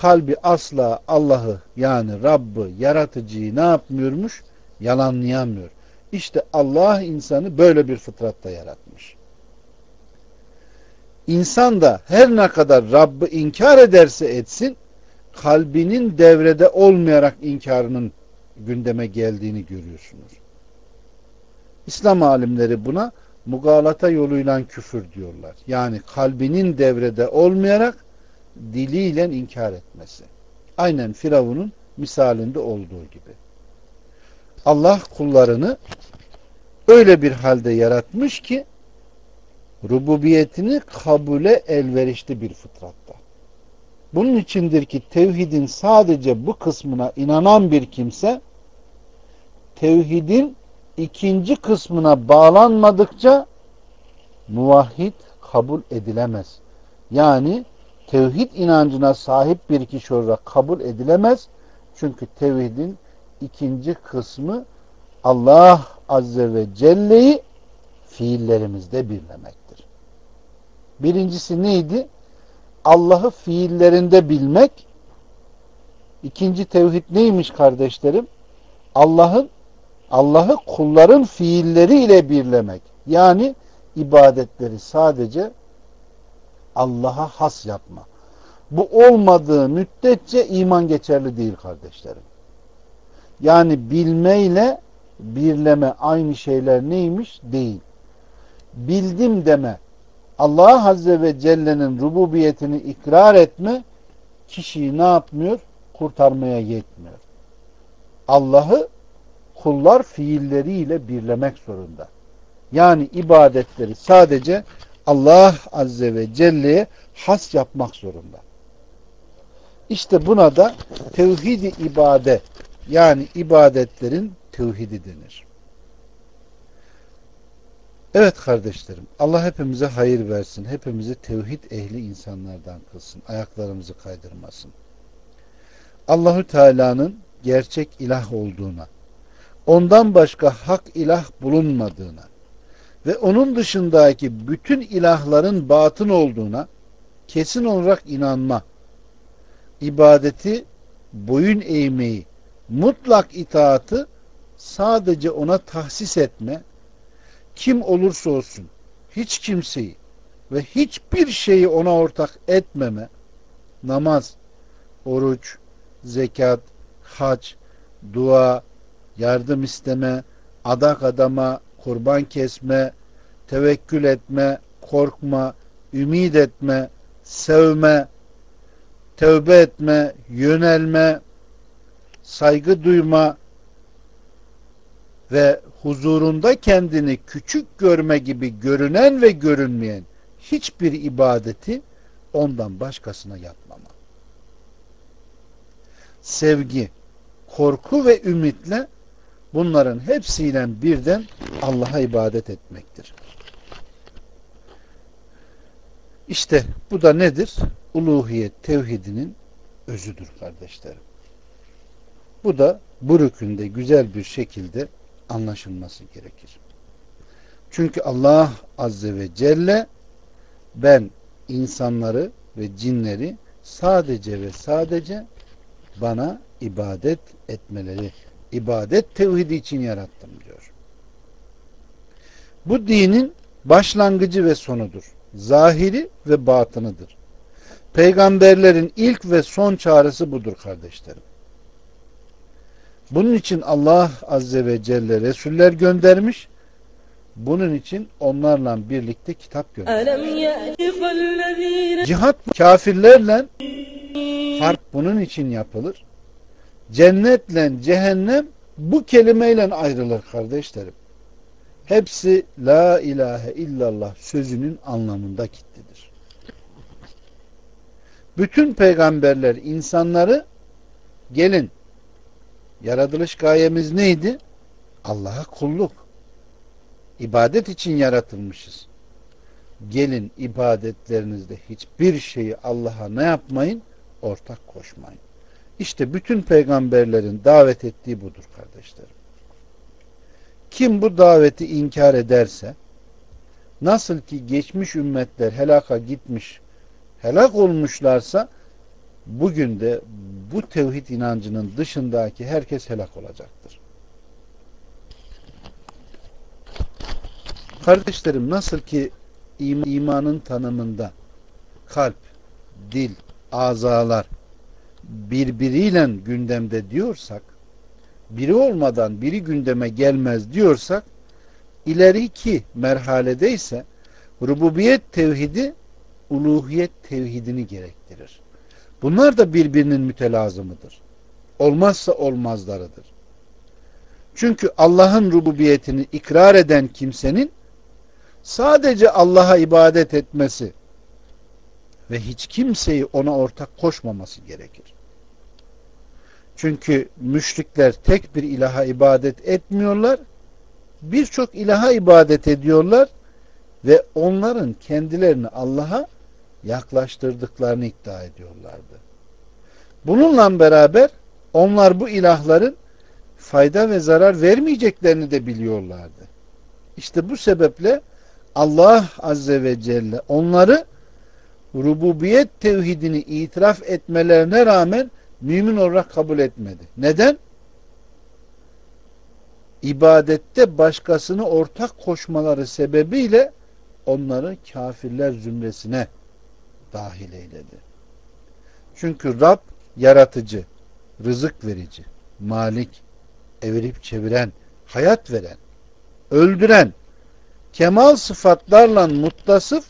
kalbi asla Allah'ı yani Rabb'ı, yaratıcıyı ne yapmıyormuş? Yalanlayamıyor. İşte Allah insanı böyle bir fıtratta yaratmış. İnsan da her ne kadar Rabb'ı inkar ederse etsin, kalbinin devrede olmayarak inkarının gündeme geldiğini görüyorsunuz. İslam alimleri buna mugalata yoluyla küfür diyorlar. Yani kalbinin devrede olmayarak diliyle inkar etmesi. Aynen Firavun'un misalinde olduğu gibi. Allah kullarını öyle bir halde yaratmış ki rububiyetini kabule elverişli bir fıtratta. Bunun içindir ki tevhidin sadece bu kısmına inanan bir kimse tevhidin ikinci kısmına bağlanmadıkça muvahhid kabul edilemez. Yani tevhid inancına sahip bir kişi olarak kabul edilemez. Çünkü tevhidin ikinci kısmı Allah Azze ve Celle'yi fiillerimizde birlemektir. Birincisi neydi? Allah'ı fiillerinde bilmek. İkinci tevhid neymiş kardeşlerim? Allah'ın Allah'ı kulların fiilleriyle birlemek. Yani ibadetleri sadece Allah'a has yapma. Bu olmadığı müddetçe iman geçerli değil kardeşlerim. Yani bilmeyle birleme aynı şeyler neymiş? Değil. Bildim deme. Allah Azze ve Celle'nin rububiyetini ikrar etme kişiyi ne yapmıyor? Kurtarmaya yetmiyor. Allah'ı kullar fiilleriyle birlemek zorunda. Yani ibadetleri sadece Allah Azze ve Celle'ye has yapmak zorunda. İşte buna da tevhidi ibade yani ibadetlerin tevhidi denir. Evet kardeşlerim Allah hepimize hayır versin. Hepimizi tevhid ehli insanlardan kılsın. Ayaklarımızı kaydırmasın. Allahü Teala'nın gerçek ilah olduğuna, ondan başka hak ilah bulunmadığına ve onun dışındaki bütün ilahların batın olduğuna kesin olarak inanma, ibadeti, boyun eğmeyi, mutlak itaatı sadece ona tahsis etme, kim olursa olsun hiç kimseyi ve hiçbir şeyi ona ortak etmeme, namaz, oruç, zekat, hac, dua, yardım isteme, adak adama, kurban kesme, tevekkül etme, korkma, ümit etme, sevme, tövbe etme, yönelme, saygı duyma ve huzurunda kendini küçük görme gibi görünen ve görünmeyen hiçbir ibadeti ondan başkasına yapmama. Sevgi, korku ve ümitle bunların hepsiyle birden Allah'a ibadet etmektir. İşte bu da nedir? Uluhiyet tevhidinin özüdür kardeşlerim. Bu da bu rükünde güzel bir şekilde anlaşılması gerekir. Çünkü Allah Azze ve Celle ben insanları ve cinleri sadece ve sadece bana ibadet etmeleri, ibadet tevhidi için yarattım diyor. Bu dinin başlangıcı ve sonudur. Zahiri ve batınıdır. Peygamberlerin ilk ve son çağrısı budur kardeşlerim. Bunun için Allah Azze ve Celle Resuller göndermiş. Bunun için onlarla birlikte kitap göndermiş. Cihat kafirlerle harp bunun için yapılır. Cennetle cehennem bu kelimeyle ayrılır kardeşlerim. Hepsi la ilahe illallah sözünün anlamında kitlidir. Bütün peygamberler insanları gelin Yaratılış gayemiz neydi? Allah'a kulluk. İbadet için yaratılmışız. Gelin ibadetlerinizde hiçbir şeyi Allah'a ne yapmayın? Ortak koşmayın. İşte bütün peygamberlerin davet ettiği budur kardeşlerim. Kim bu daveti inkar ederse nasıl ki geçmiş ümmetler helaka gitmiş helak olmuşlarsa bugün de bu tevhid inancının dışındaki herkes helak olacaktır. Kardeşlerim nasıl ki imanın tanımında kalp, dil, azalar birbiriyle gündemde diyorsak biri olmadan biri gündeme gelmez diyorsak ileriki merhalede ise rububiyet tevhidi uluhiyet tevhidini gerektirir. Bunlar da birbirinin mütelazımıdır. Olmazsa olmazlarıdır. Çünkü Allah'ın rububiyetini ikrar eden kimsenin sadece Allah'a ibadet etmesi ve hiç kimseyi ona ortak koşmaması gerekir. Çünkü müşrikler tek bir ilaha ibadet etmiyorlar, birçok ilaha ibadet ediyorlar ve onların kendilerini Allah'a yaklaştırdıklarını iddia ediyorlardı. Bununla beraber onlar bu ilahların fayda ve zarar vermeyeceklerini de biliyorlardı. İşte bu sebeple Allah Azze ve Celle onları rububiyet tevhidini itiraf etmelerine rağmen mümin olarak kabul etmedi. Neden? İbadette başkasını ortak koşmaları sebebiyle onları kafirler zümresine dahil eyledi. Çünkü Rab yaratıcı, rızık verici, malik, evirip çeviren, hayat veren, öldüren, kemal sıfatlarla muttasıf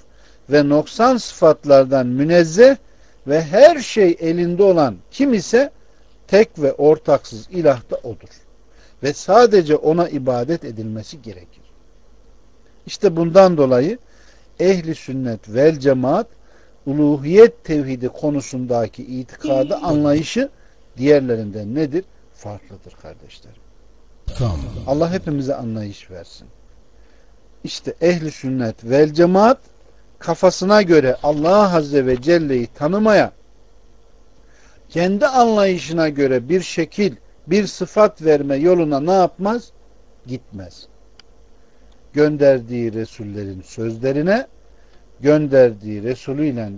ve noksan sıfatlardan münezzeh ve her şey elinde olan kim ise tek ve ortaksız ilah da odur. Ve sadece ona ibadet edilmesi gerekir. İşte bundan dolayı ehli sünnet vel cemaat uluhiyet tevhidi konusundaki itikadı anlayışı diğerlerinden nedir? Farklıdır kardeşlerim. Allah hepimize anlayış versin. İşte ehli sünnet vel cemaat kafasına göre Allah Azze ve Celle'yi tanımaya kendi anlayışına göre bir şekil, bir sıfat verme yoluna ne yapmaz? Gitmez. Gönderdiği Resullerin sözlerine, gönderdiği Resulüyle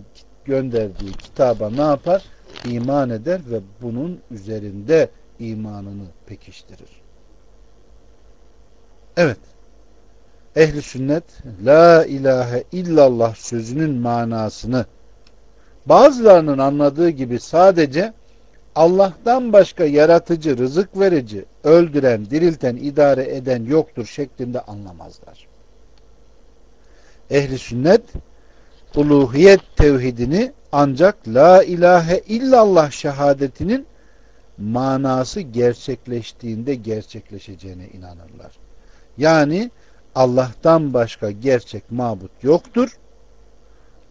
gönderdiği kitaba ne yapar? İman eder ve bunun üzerinde imanını pekiştirir. Evet. Ehli sünnet La ilahe illallah sözünün manasını bazılarının anladığı gibi sadece Allah'tan başka yaratıcı, rızık verici, öldüren, dirilten, idare eden yoktur şeklinde anlamazlar. Ehli sünnet uluhiyet tevhidini ancak la ilahe illallah şehadetinin manası gerçekleştiğinde gerçekleşeceğine inanırlar. Yani Allah'tan başka gerçek mabut yoktur.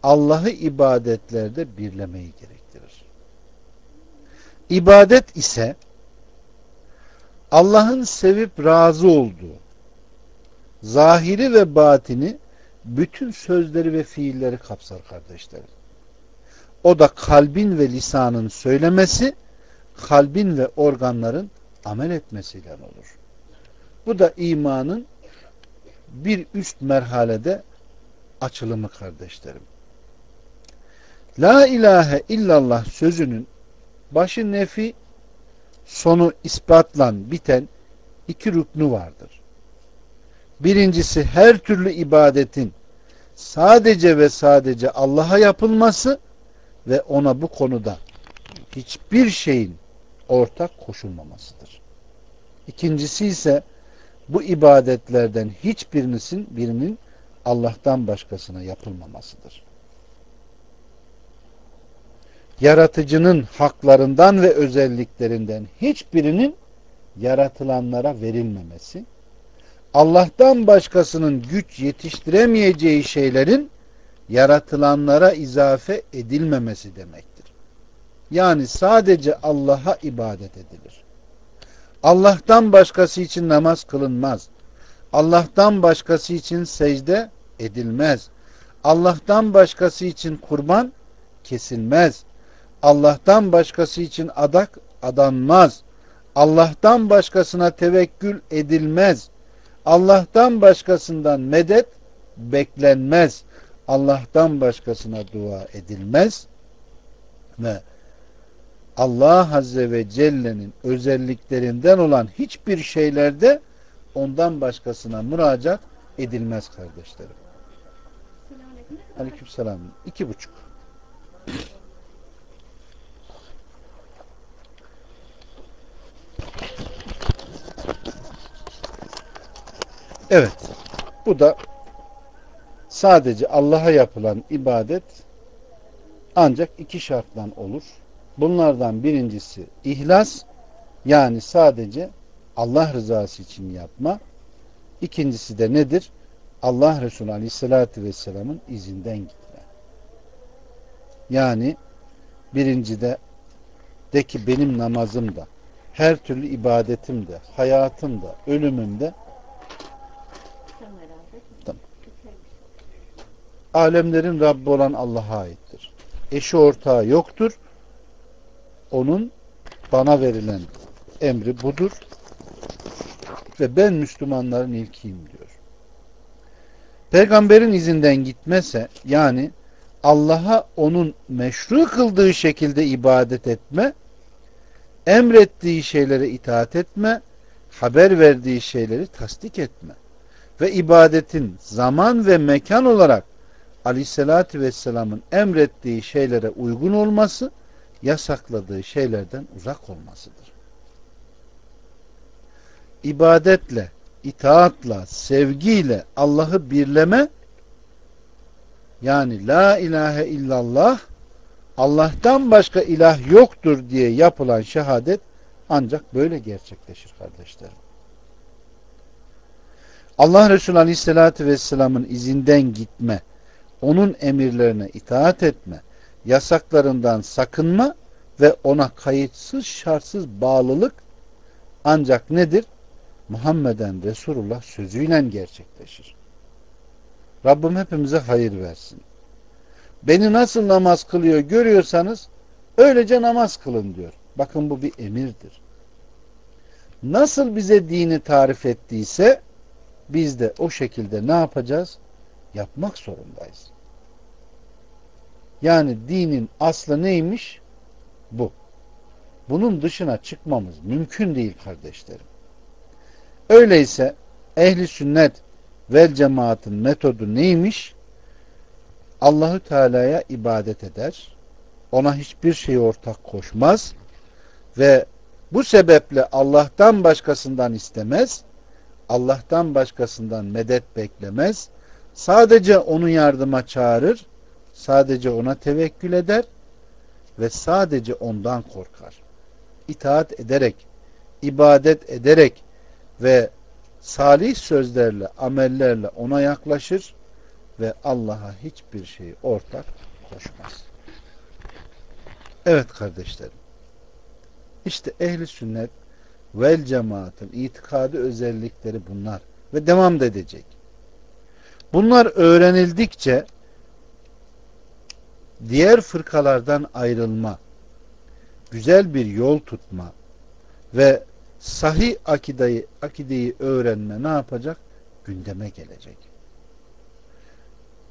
Allah'ı ibadetlerde birlemeyi gerektirir. İbadet ise Allah'ın sevip razı olduğu zahiri ve batini bütün sözleri ve fiilleri kapsar kardeşlerim. O da kalbin ve lisanın söylemesi, kalbin ve organların amel etmesiyle olur. Bu da imanın bir üst merhalede açılımı kardeşlerim. La ilahe illallah sözünün başı nefi sonu ispatlan biten iki rüknü vardır. Birincisi her türlü ibadetin sadece ve sadece Allah'a yapılması ve ona bu konuda hiçbir şeyin ortak koşulmamasıdır. İkincisi ise bu ibadetlerden hiçbirinin birinin Allah'tan başkasına yapılmamasıdır. Yaratıcının haklarından ve özelliklerinden hiçbirinin yaratılanlara verilmemesi, Allah'tan başkasının güç yetiştiremeyeceği şeylerin yaratılanlara izafe edilmemesi demektir. Yani sadece Allah'a ibadet edilir. Allah'tan başkası için namaz kılınmaz. Allah'tan başkası için secde edilmez. Allah'tan başkası için kurban kesilmez. Allah'tan başkası için adak adanmaz. Allah'tan başkasına tevekkül edilmez. Allah'tan başkasından medet beklenmez. Allah'tan başkasına dua edilmez ve Allah Azze ve Celle'nin özelliklerinden olan hiçbir şeylerde ondan başkasına müracaat edilmez kardeşlerim. Aleyküm selam. İki buçuk. Evet. Bu da sadece Allah'a yapılan ibadet ancak iki şarttan olur. Bunlardan birincisi ihlas yani sadece Allah rızası için yapma. İkincisi de nedir? Allah Resulü Aleyhisselatü Vesselam'ın izinden gitme. Yani birincide de ki benim namazımda, her türlü ibadetimde, hayatımda, ölümümde tamam. alemlerin Rabbi olan Allah'a aittir. Eşi ortağı yoktur onun bana verilen emri budur ve ben Müslümanların ilkiyim diyor. Peygamberin izinden gitmese yani Allah'a onun meşru kıldığı şekilde ibadet etme, emrettiği şeylere itaat etme, haber verdiği şeyleri tasdik etme ve ibadetin zaman ve mekan olarak Aleyhisselatü Vesselam'ın emrettiği şeylere uygun olması yasakladığı şeylerden uzak olmasıdır. ibadetle, itaatla, sevgiyle Allah'ı birleme yani la ilahe illallah Allah'tan başka ilah yoktur diye yapılan şehadet ancak böyle gerçekleşir kardeşlerim. Allah Resulü Aleyhisselatü Vesselam'ın izinden gitme, onun emirlerine itaat etme, yasaklarından sakınma ve ona kayıtsız şartsız bağlılık ancak nedir? Muhammeden Resulullah sözüyle gerçekleşir. Rabbim hepimize hayır versin. Beni nasıl namaz kılıyor görüyorsanız öylece namaz kılın diyor. Bakın bu bir emirdir. Nasıl bize dini tarif ettiyse biz de o şekilde ne yapacağız? Yapmak zorundayız. Yani dinin aslı neymiş? Bu. Bunun dışına çıkmamız mümkün değil kardeşlerim. Öyleyse ehli sünnet vel cemaatin metodu neymiş? Allahü Teala'ya ibadet eder. Ona hiçbir şey ortak koşmaz ve bu sebeple Allah'tan başkasından istemez. Allah'tan başkasından medet beklemez. Sadece onu yardıma çağırır. Sadece ona tevekkül eder ve sadece ondan korkar. İtaat ederek, ibadet ederek ve salih sözlerle, amellerle ona yaklaşır ve Allah'a hiçbir şey ortak koşmaz. Evet kardeşlerim. İşte ehli sünnet vel cemaatın itikadı özellikleri bunlar ve devam da edecek. Bunlar öğrenildikçe diğer fırkalardan ayrılma, güzel bir yol tutma ve sahih akideyi, akideyi öğrenme ne yapacak? Gündeme gelecek.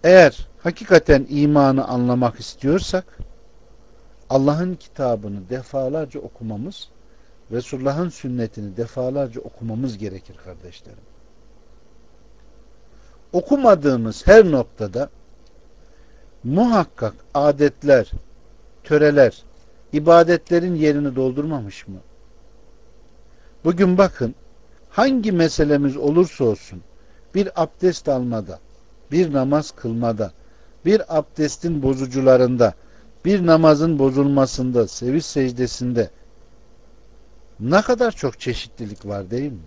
Eğer hakikaten imanı anlamak istiyorsak Allah'ın kitabını defalarca okumamız Resulullah'ın sünnetini defalarca okumamız gerekir kardeşlerim. Okumadığımız her noktada muhakkak adetler, töreler, ibadetlerin yerini doldurmamış mı? Bugün bakın hangi meselemiz olursa olsun bir abdest almada, bir namaz kılmada, bir abdestin bozucularında, bir namazın bozulmasında, seviş secdesinde ne kadar çok çeşitlilik var değil mi?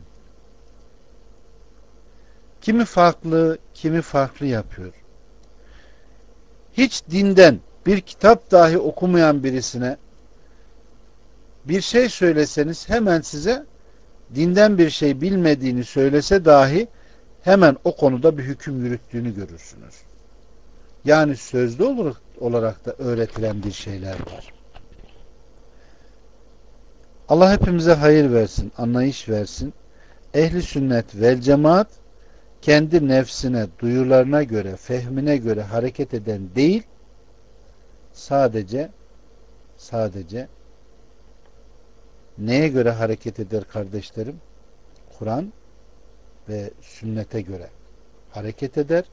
Kimi farklı, kimi farklı yapıyor. Hiç dinden bir kitap dahi okumayan birisine bir şey söyleseniz hemen size dinden bir şey bilmediğini söylese dahi hemen o konuda bir hüküm yürüttüğünü görürsünüz. Yani sözlü olarak, olarak da öğretilen bir şeyler var. Allah hepimize hayır versin, anlayış versin. Ehli sünnet vel cemaat kendi nefsine, duyularına göre, fehmine göre hareket eden değil, sadece sadece neye göre hareket eder kardeşlerim? Kur'an ve sünnete göre hareket eder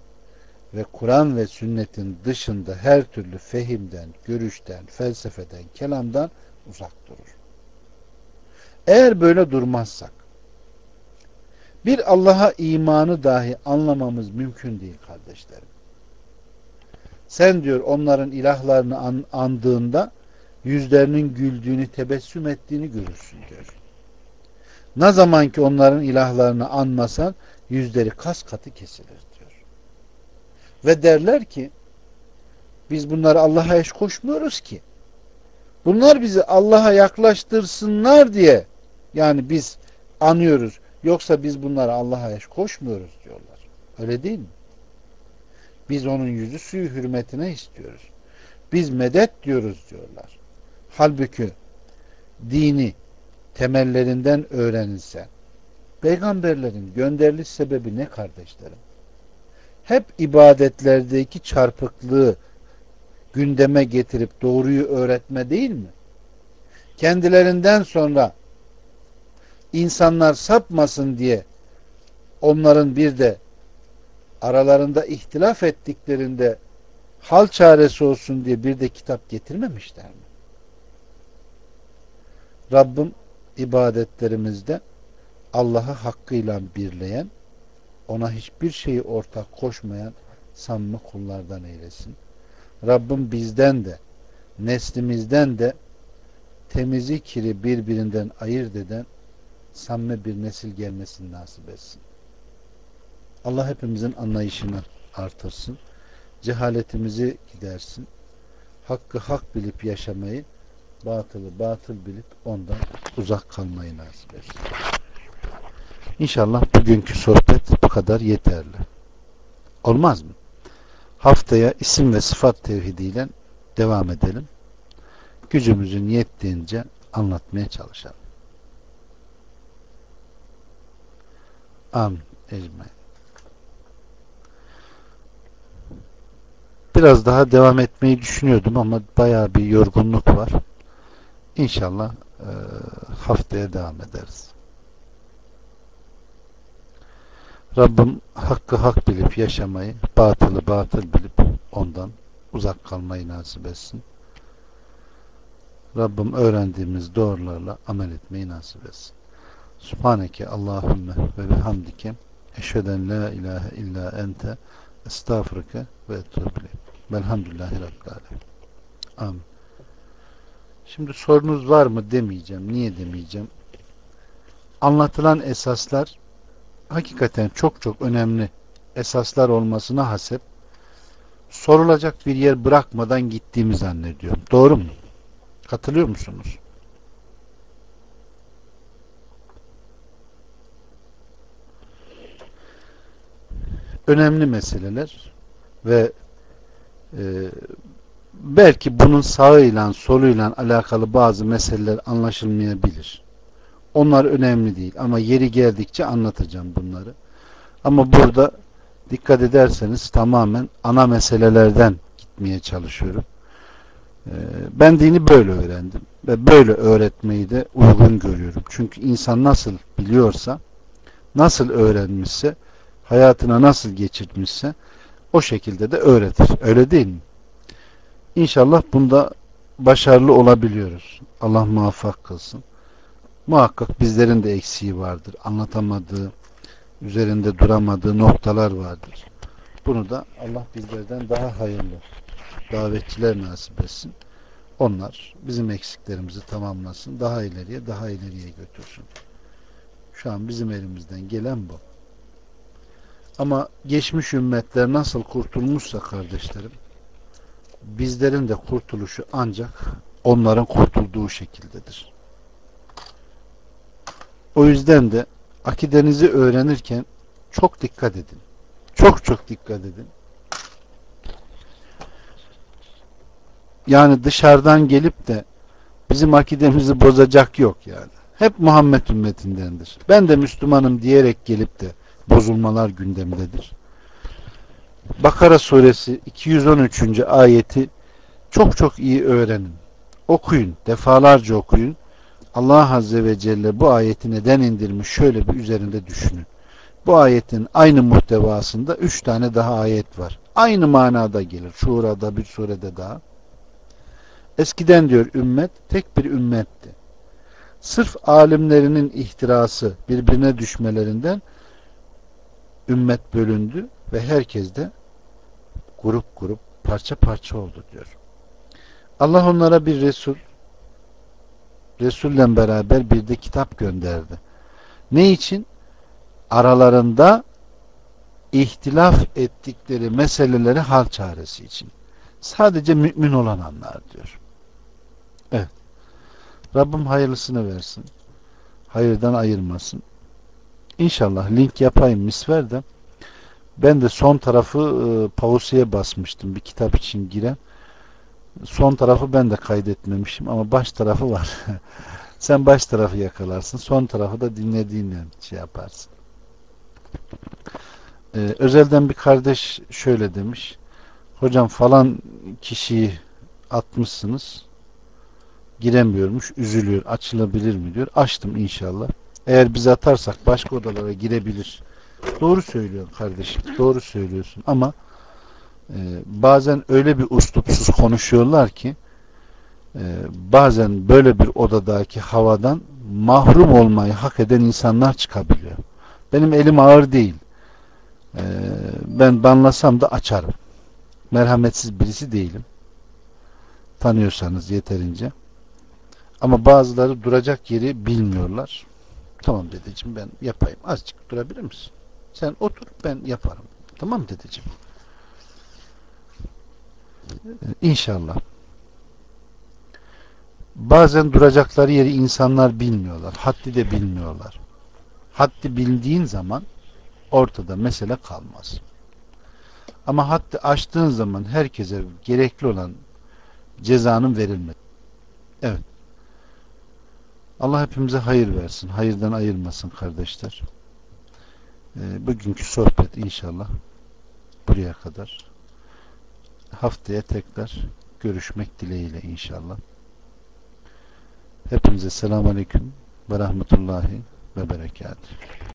ve Kur'an ve sünnetin dışında her türlü fehimden, görüşten, felsefeden, kelamdan uzak durur. Eğer böyle durmazsak bir Allah'a imanı dahi anlamamız mümkün değil kardeşlerim. Sen diyor onların ilahlarını an, andığında yüzlerinin güldüğünü, tebessüm ettiğini görürsün diyor. Ne zaman ki onların ilahlarını anmasan yüzleri kas katı kesilir diyor. Ve derler ki biz bunları Allah'a eş koşmuyoruz ki. Bunlar bizi Allah'a yaklaştırsınlar diye yani biz anıyoruz. Yoksa biz bunları Allah'a eş koşmuyoruz diyorlar. Öyle değil mi? Biz onun yüzü suyu hürmetine istiyoruz. Biz medet diyoruz diyorlar. Halbuki dini temellerinden öğrenilse peygamberlerin gönderiliş sebebi ne kardeşlerim? Hep ibadetlerdeki çarpıklığı gündeme getirip doğruyu öğretme değil mi? Kendilerinden sonra insanlar sapmasın diye onların bir de aralarında ihtilaf ettiklerinde hal çaresi olsun diye bir de kitap getirmemişler mi? Rabbim ibadetlerimizde Allah'ı hakkıyla birleyen, ona hiçbir şeyi ortak koşmayan samimi kullardan eylesin. Rabbim bizden de, neslimizden de temizi kiri birbirinden ayırt eden samimi bir nesil gelmesini nasip etsin. Allah hepimizin anlayışını artırsın. Cehaletimizi gidersin. Hakkı hak bilip yaşamayı, batılı batıl bilip ondan uzak kalmayı nasip etsin. İnşallah bugünkü sohbet bu kadar yeterli. Olmaz mı? Haftaya isim ve sıfat tevhidiyle devam edelim. Gücümüzün yettiğince anlatmaya çalışalım. Amin. Ecmain. Biraz daha devam etmeyi düşünüyordum ama bayağı bir yorgunluk var. İnşallah e, haftaya devam ederiz. Rabbim hakkı hak bilip yaşamayı, batılı batıl bilip ondan uzak kalmayı nasip etsin. Rabbim öğrendiğimiz doğrularla amel etmeyi nasip etsin. Subhaneke Allahümme ve bihamdike eşheden la ilahe illa ente estağfurike ve etubile. Velhamdülillahi Rabbil Alemin. Amin. Şimdi sorunuz var mı demeyeceğim. Niye demeyeceğim? Anlatılan esaslar hakikaten çok çok önemli esaslar olmasına hasep sorulacak bir yer bırakmadan gittiğimi zannediyorum. Doğru mu? Katılıyor musunuz? Önemli meseleler ve e, belki bunun sağıyla soluyla alakalı bazı meseleler anlaşılmayabilir. Onlar önemli değil ama yeri geldikçe anlatacağım bunları. Ama burada dikkat ederseniz tamamen ana meselelerden gitmeye çalışıyorum. Ee, ben dini böyle öğrendim ve böyle öğretmeyi de uygun görüyorum. Çünkü insan nasıl biliyorsa, nasıl öğrenmişse, hayatına nasıl geçirtmişse o şekilde de öğretir. Öyle değil mi? İnşallah bunda başarılı olabiliyoruz. Allah muvaffak kılsın. Muhakkak bizlerin de eksiği vardır. Anlatamadığı, üzerinde duramadığı noktalar vardır. Bunu da Allah bizlerden daha hayırlı davetçiler nasip etsin. Onlar bizim eksiklerimizi tamamlasın. Daha ileriye, daha ileriye götürsün. Şu an bizim elimizden gelen bu. Ama geçmiş ümmetler nasıl kurtulmuşsa kardeşlerim, bizlerin de kurtuluşu ancak onların kurtulduğu şekildedir. O yüzden de akidenizi öğrenirken çok dikkat edin. Çok çok dikkat edin. Yani dışarıdan gelip de bizim akidemizi bozacak yok yani. Hep Muhammed ümmetindendir. Ben de Müslümanım diyerek gelip de bozulmalar gündemdedir. Bakara suresi 213. ayeti çok çok iyi öğrenin. Okuyun. Defalarca okuyun. Allah Azze ve Celle bu ayeti neden indirmiş şöyle bir üzerinde düşünün. Bu ayetin aynı muhtevasında üç tane daha ayet var. Aynı manada gelir. Şurada bir surede daha. Eskiden diyor ümmet tek bir ümmetti. Sırf alimlerinin ihtirası birbirine düşmelerinden ümmet bölündü ve herkes de grup grup parça parça oldu diyor. Allah onlara bir Resul Resul'le beraber bir de kitap gönderdi. Ne için? Aralarında ihtilaf ettikleri meseleleri hal çaresi için. Sadece mümin olan anlar diyor. Evet. Rabbim hayırlısını versin. Hayırdan ayırmasın. İnşallah link yapayım misver de ben de son tarafı e, pausiye basmıştım bir kitap için giren. Son tarafı ben de kaydetmemişim ama baş tarafı var. Sen baş tarafı yakalarsın. Son tarafı da dinlediğinle şey yaparsın. Ee, özelden bir kardeş şöyle demiş. Hocam falan kişiyi atmışsınız. Giremiyormuş. Üzülüyor. Açılabilir mi diyor. Açtım inşallah. Eğer biz atarsak başka odalara girebilir. Doğru söylüyorsun kardeşim. Doğru söylüyorsun. Ama e, bazen öyle bir uslupsuz konuşuyorlar ki e, bazen böyle bir odadaki havadan mahrum olmayı hak eden insanlar çıkabiliyor. Benim elim ağır değil. Ee, ben banlasam da açarım. Merhametsiz birisi değilim. Tanıyorsanız yeterince. Ama bazıları duracak yeri bilmiyorlar. Tamam dedeciğim ben yapayım. Azıcık durabilir misin? Sen otur ben yaparım. Tamam dedeciğim. İnşallah. Bazen duracakları yeri insanlar bilmiyorlar. Haddi de bilmiyorlar. Haddi bildiğin zaman ortada mesele kalmaz. Ama haddi aştığın zaman herkese gerekli olan cezanın verilmesi. Evet. Allah hepimize hayır versin. Hayırdan ayırmasın kardeşler. E, bugünkü sohbet inşallah buraya kadar. Haftaya tekrar görüşmek dileğiyle inşallah. Hepinize selamun aleyküm ve rahmetullahi ve berekatuhu.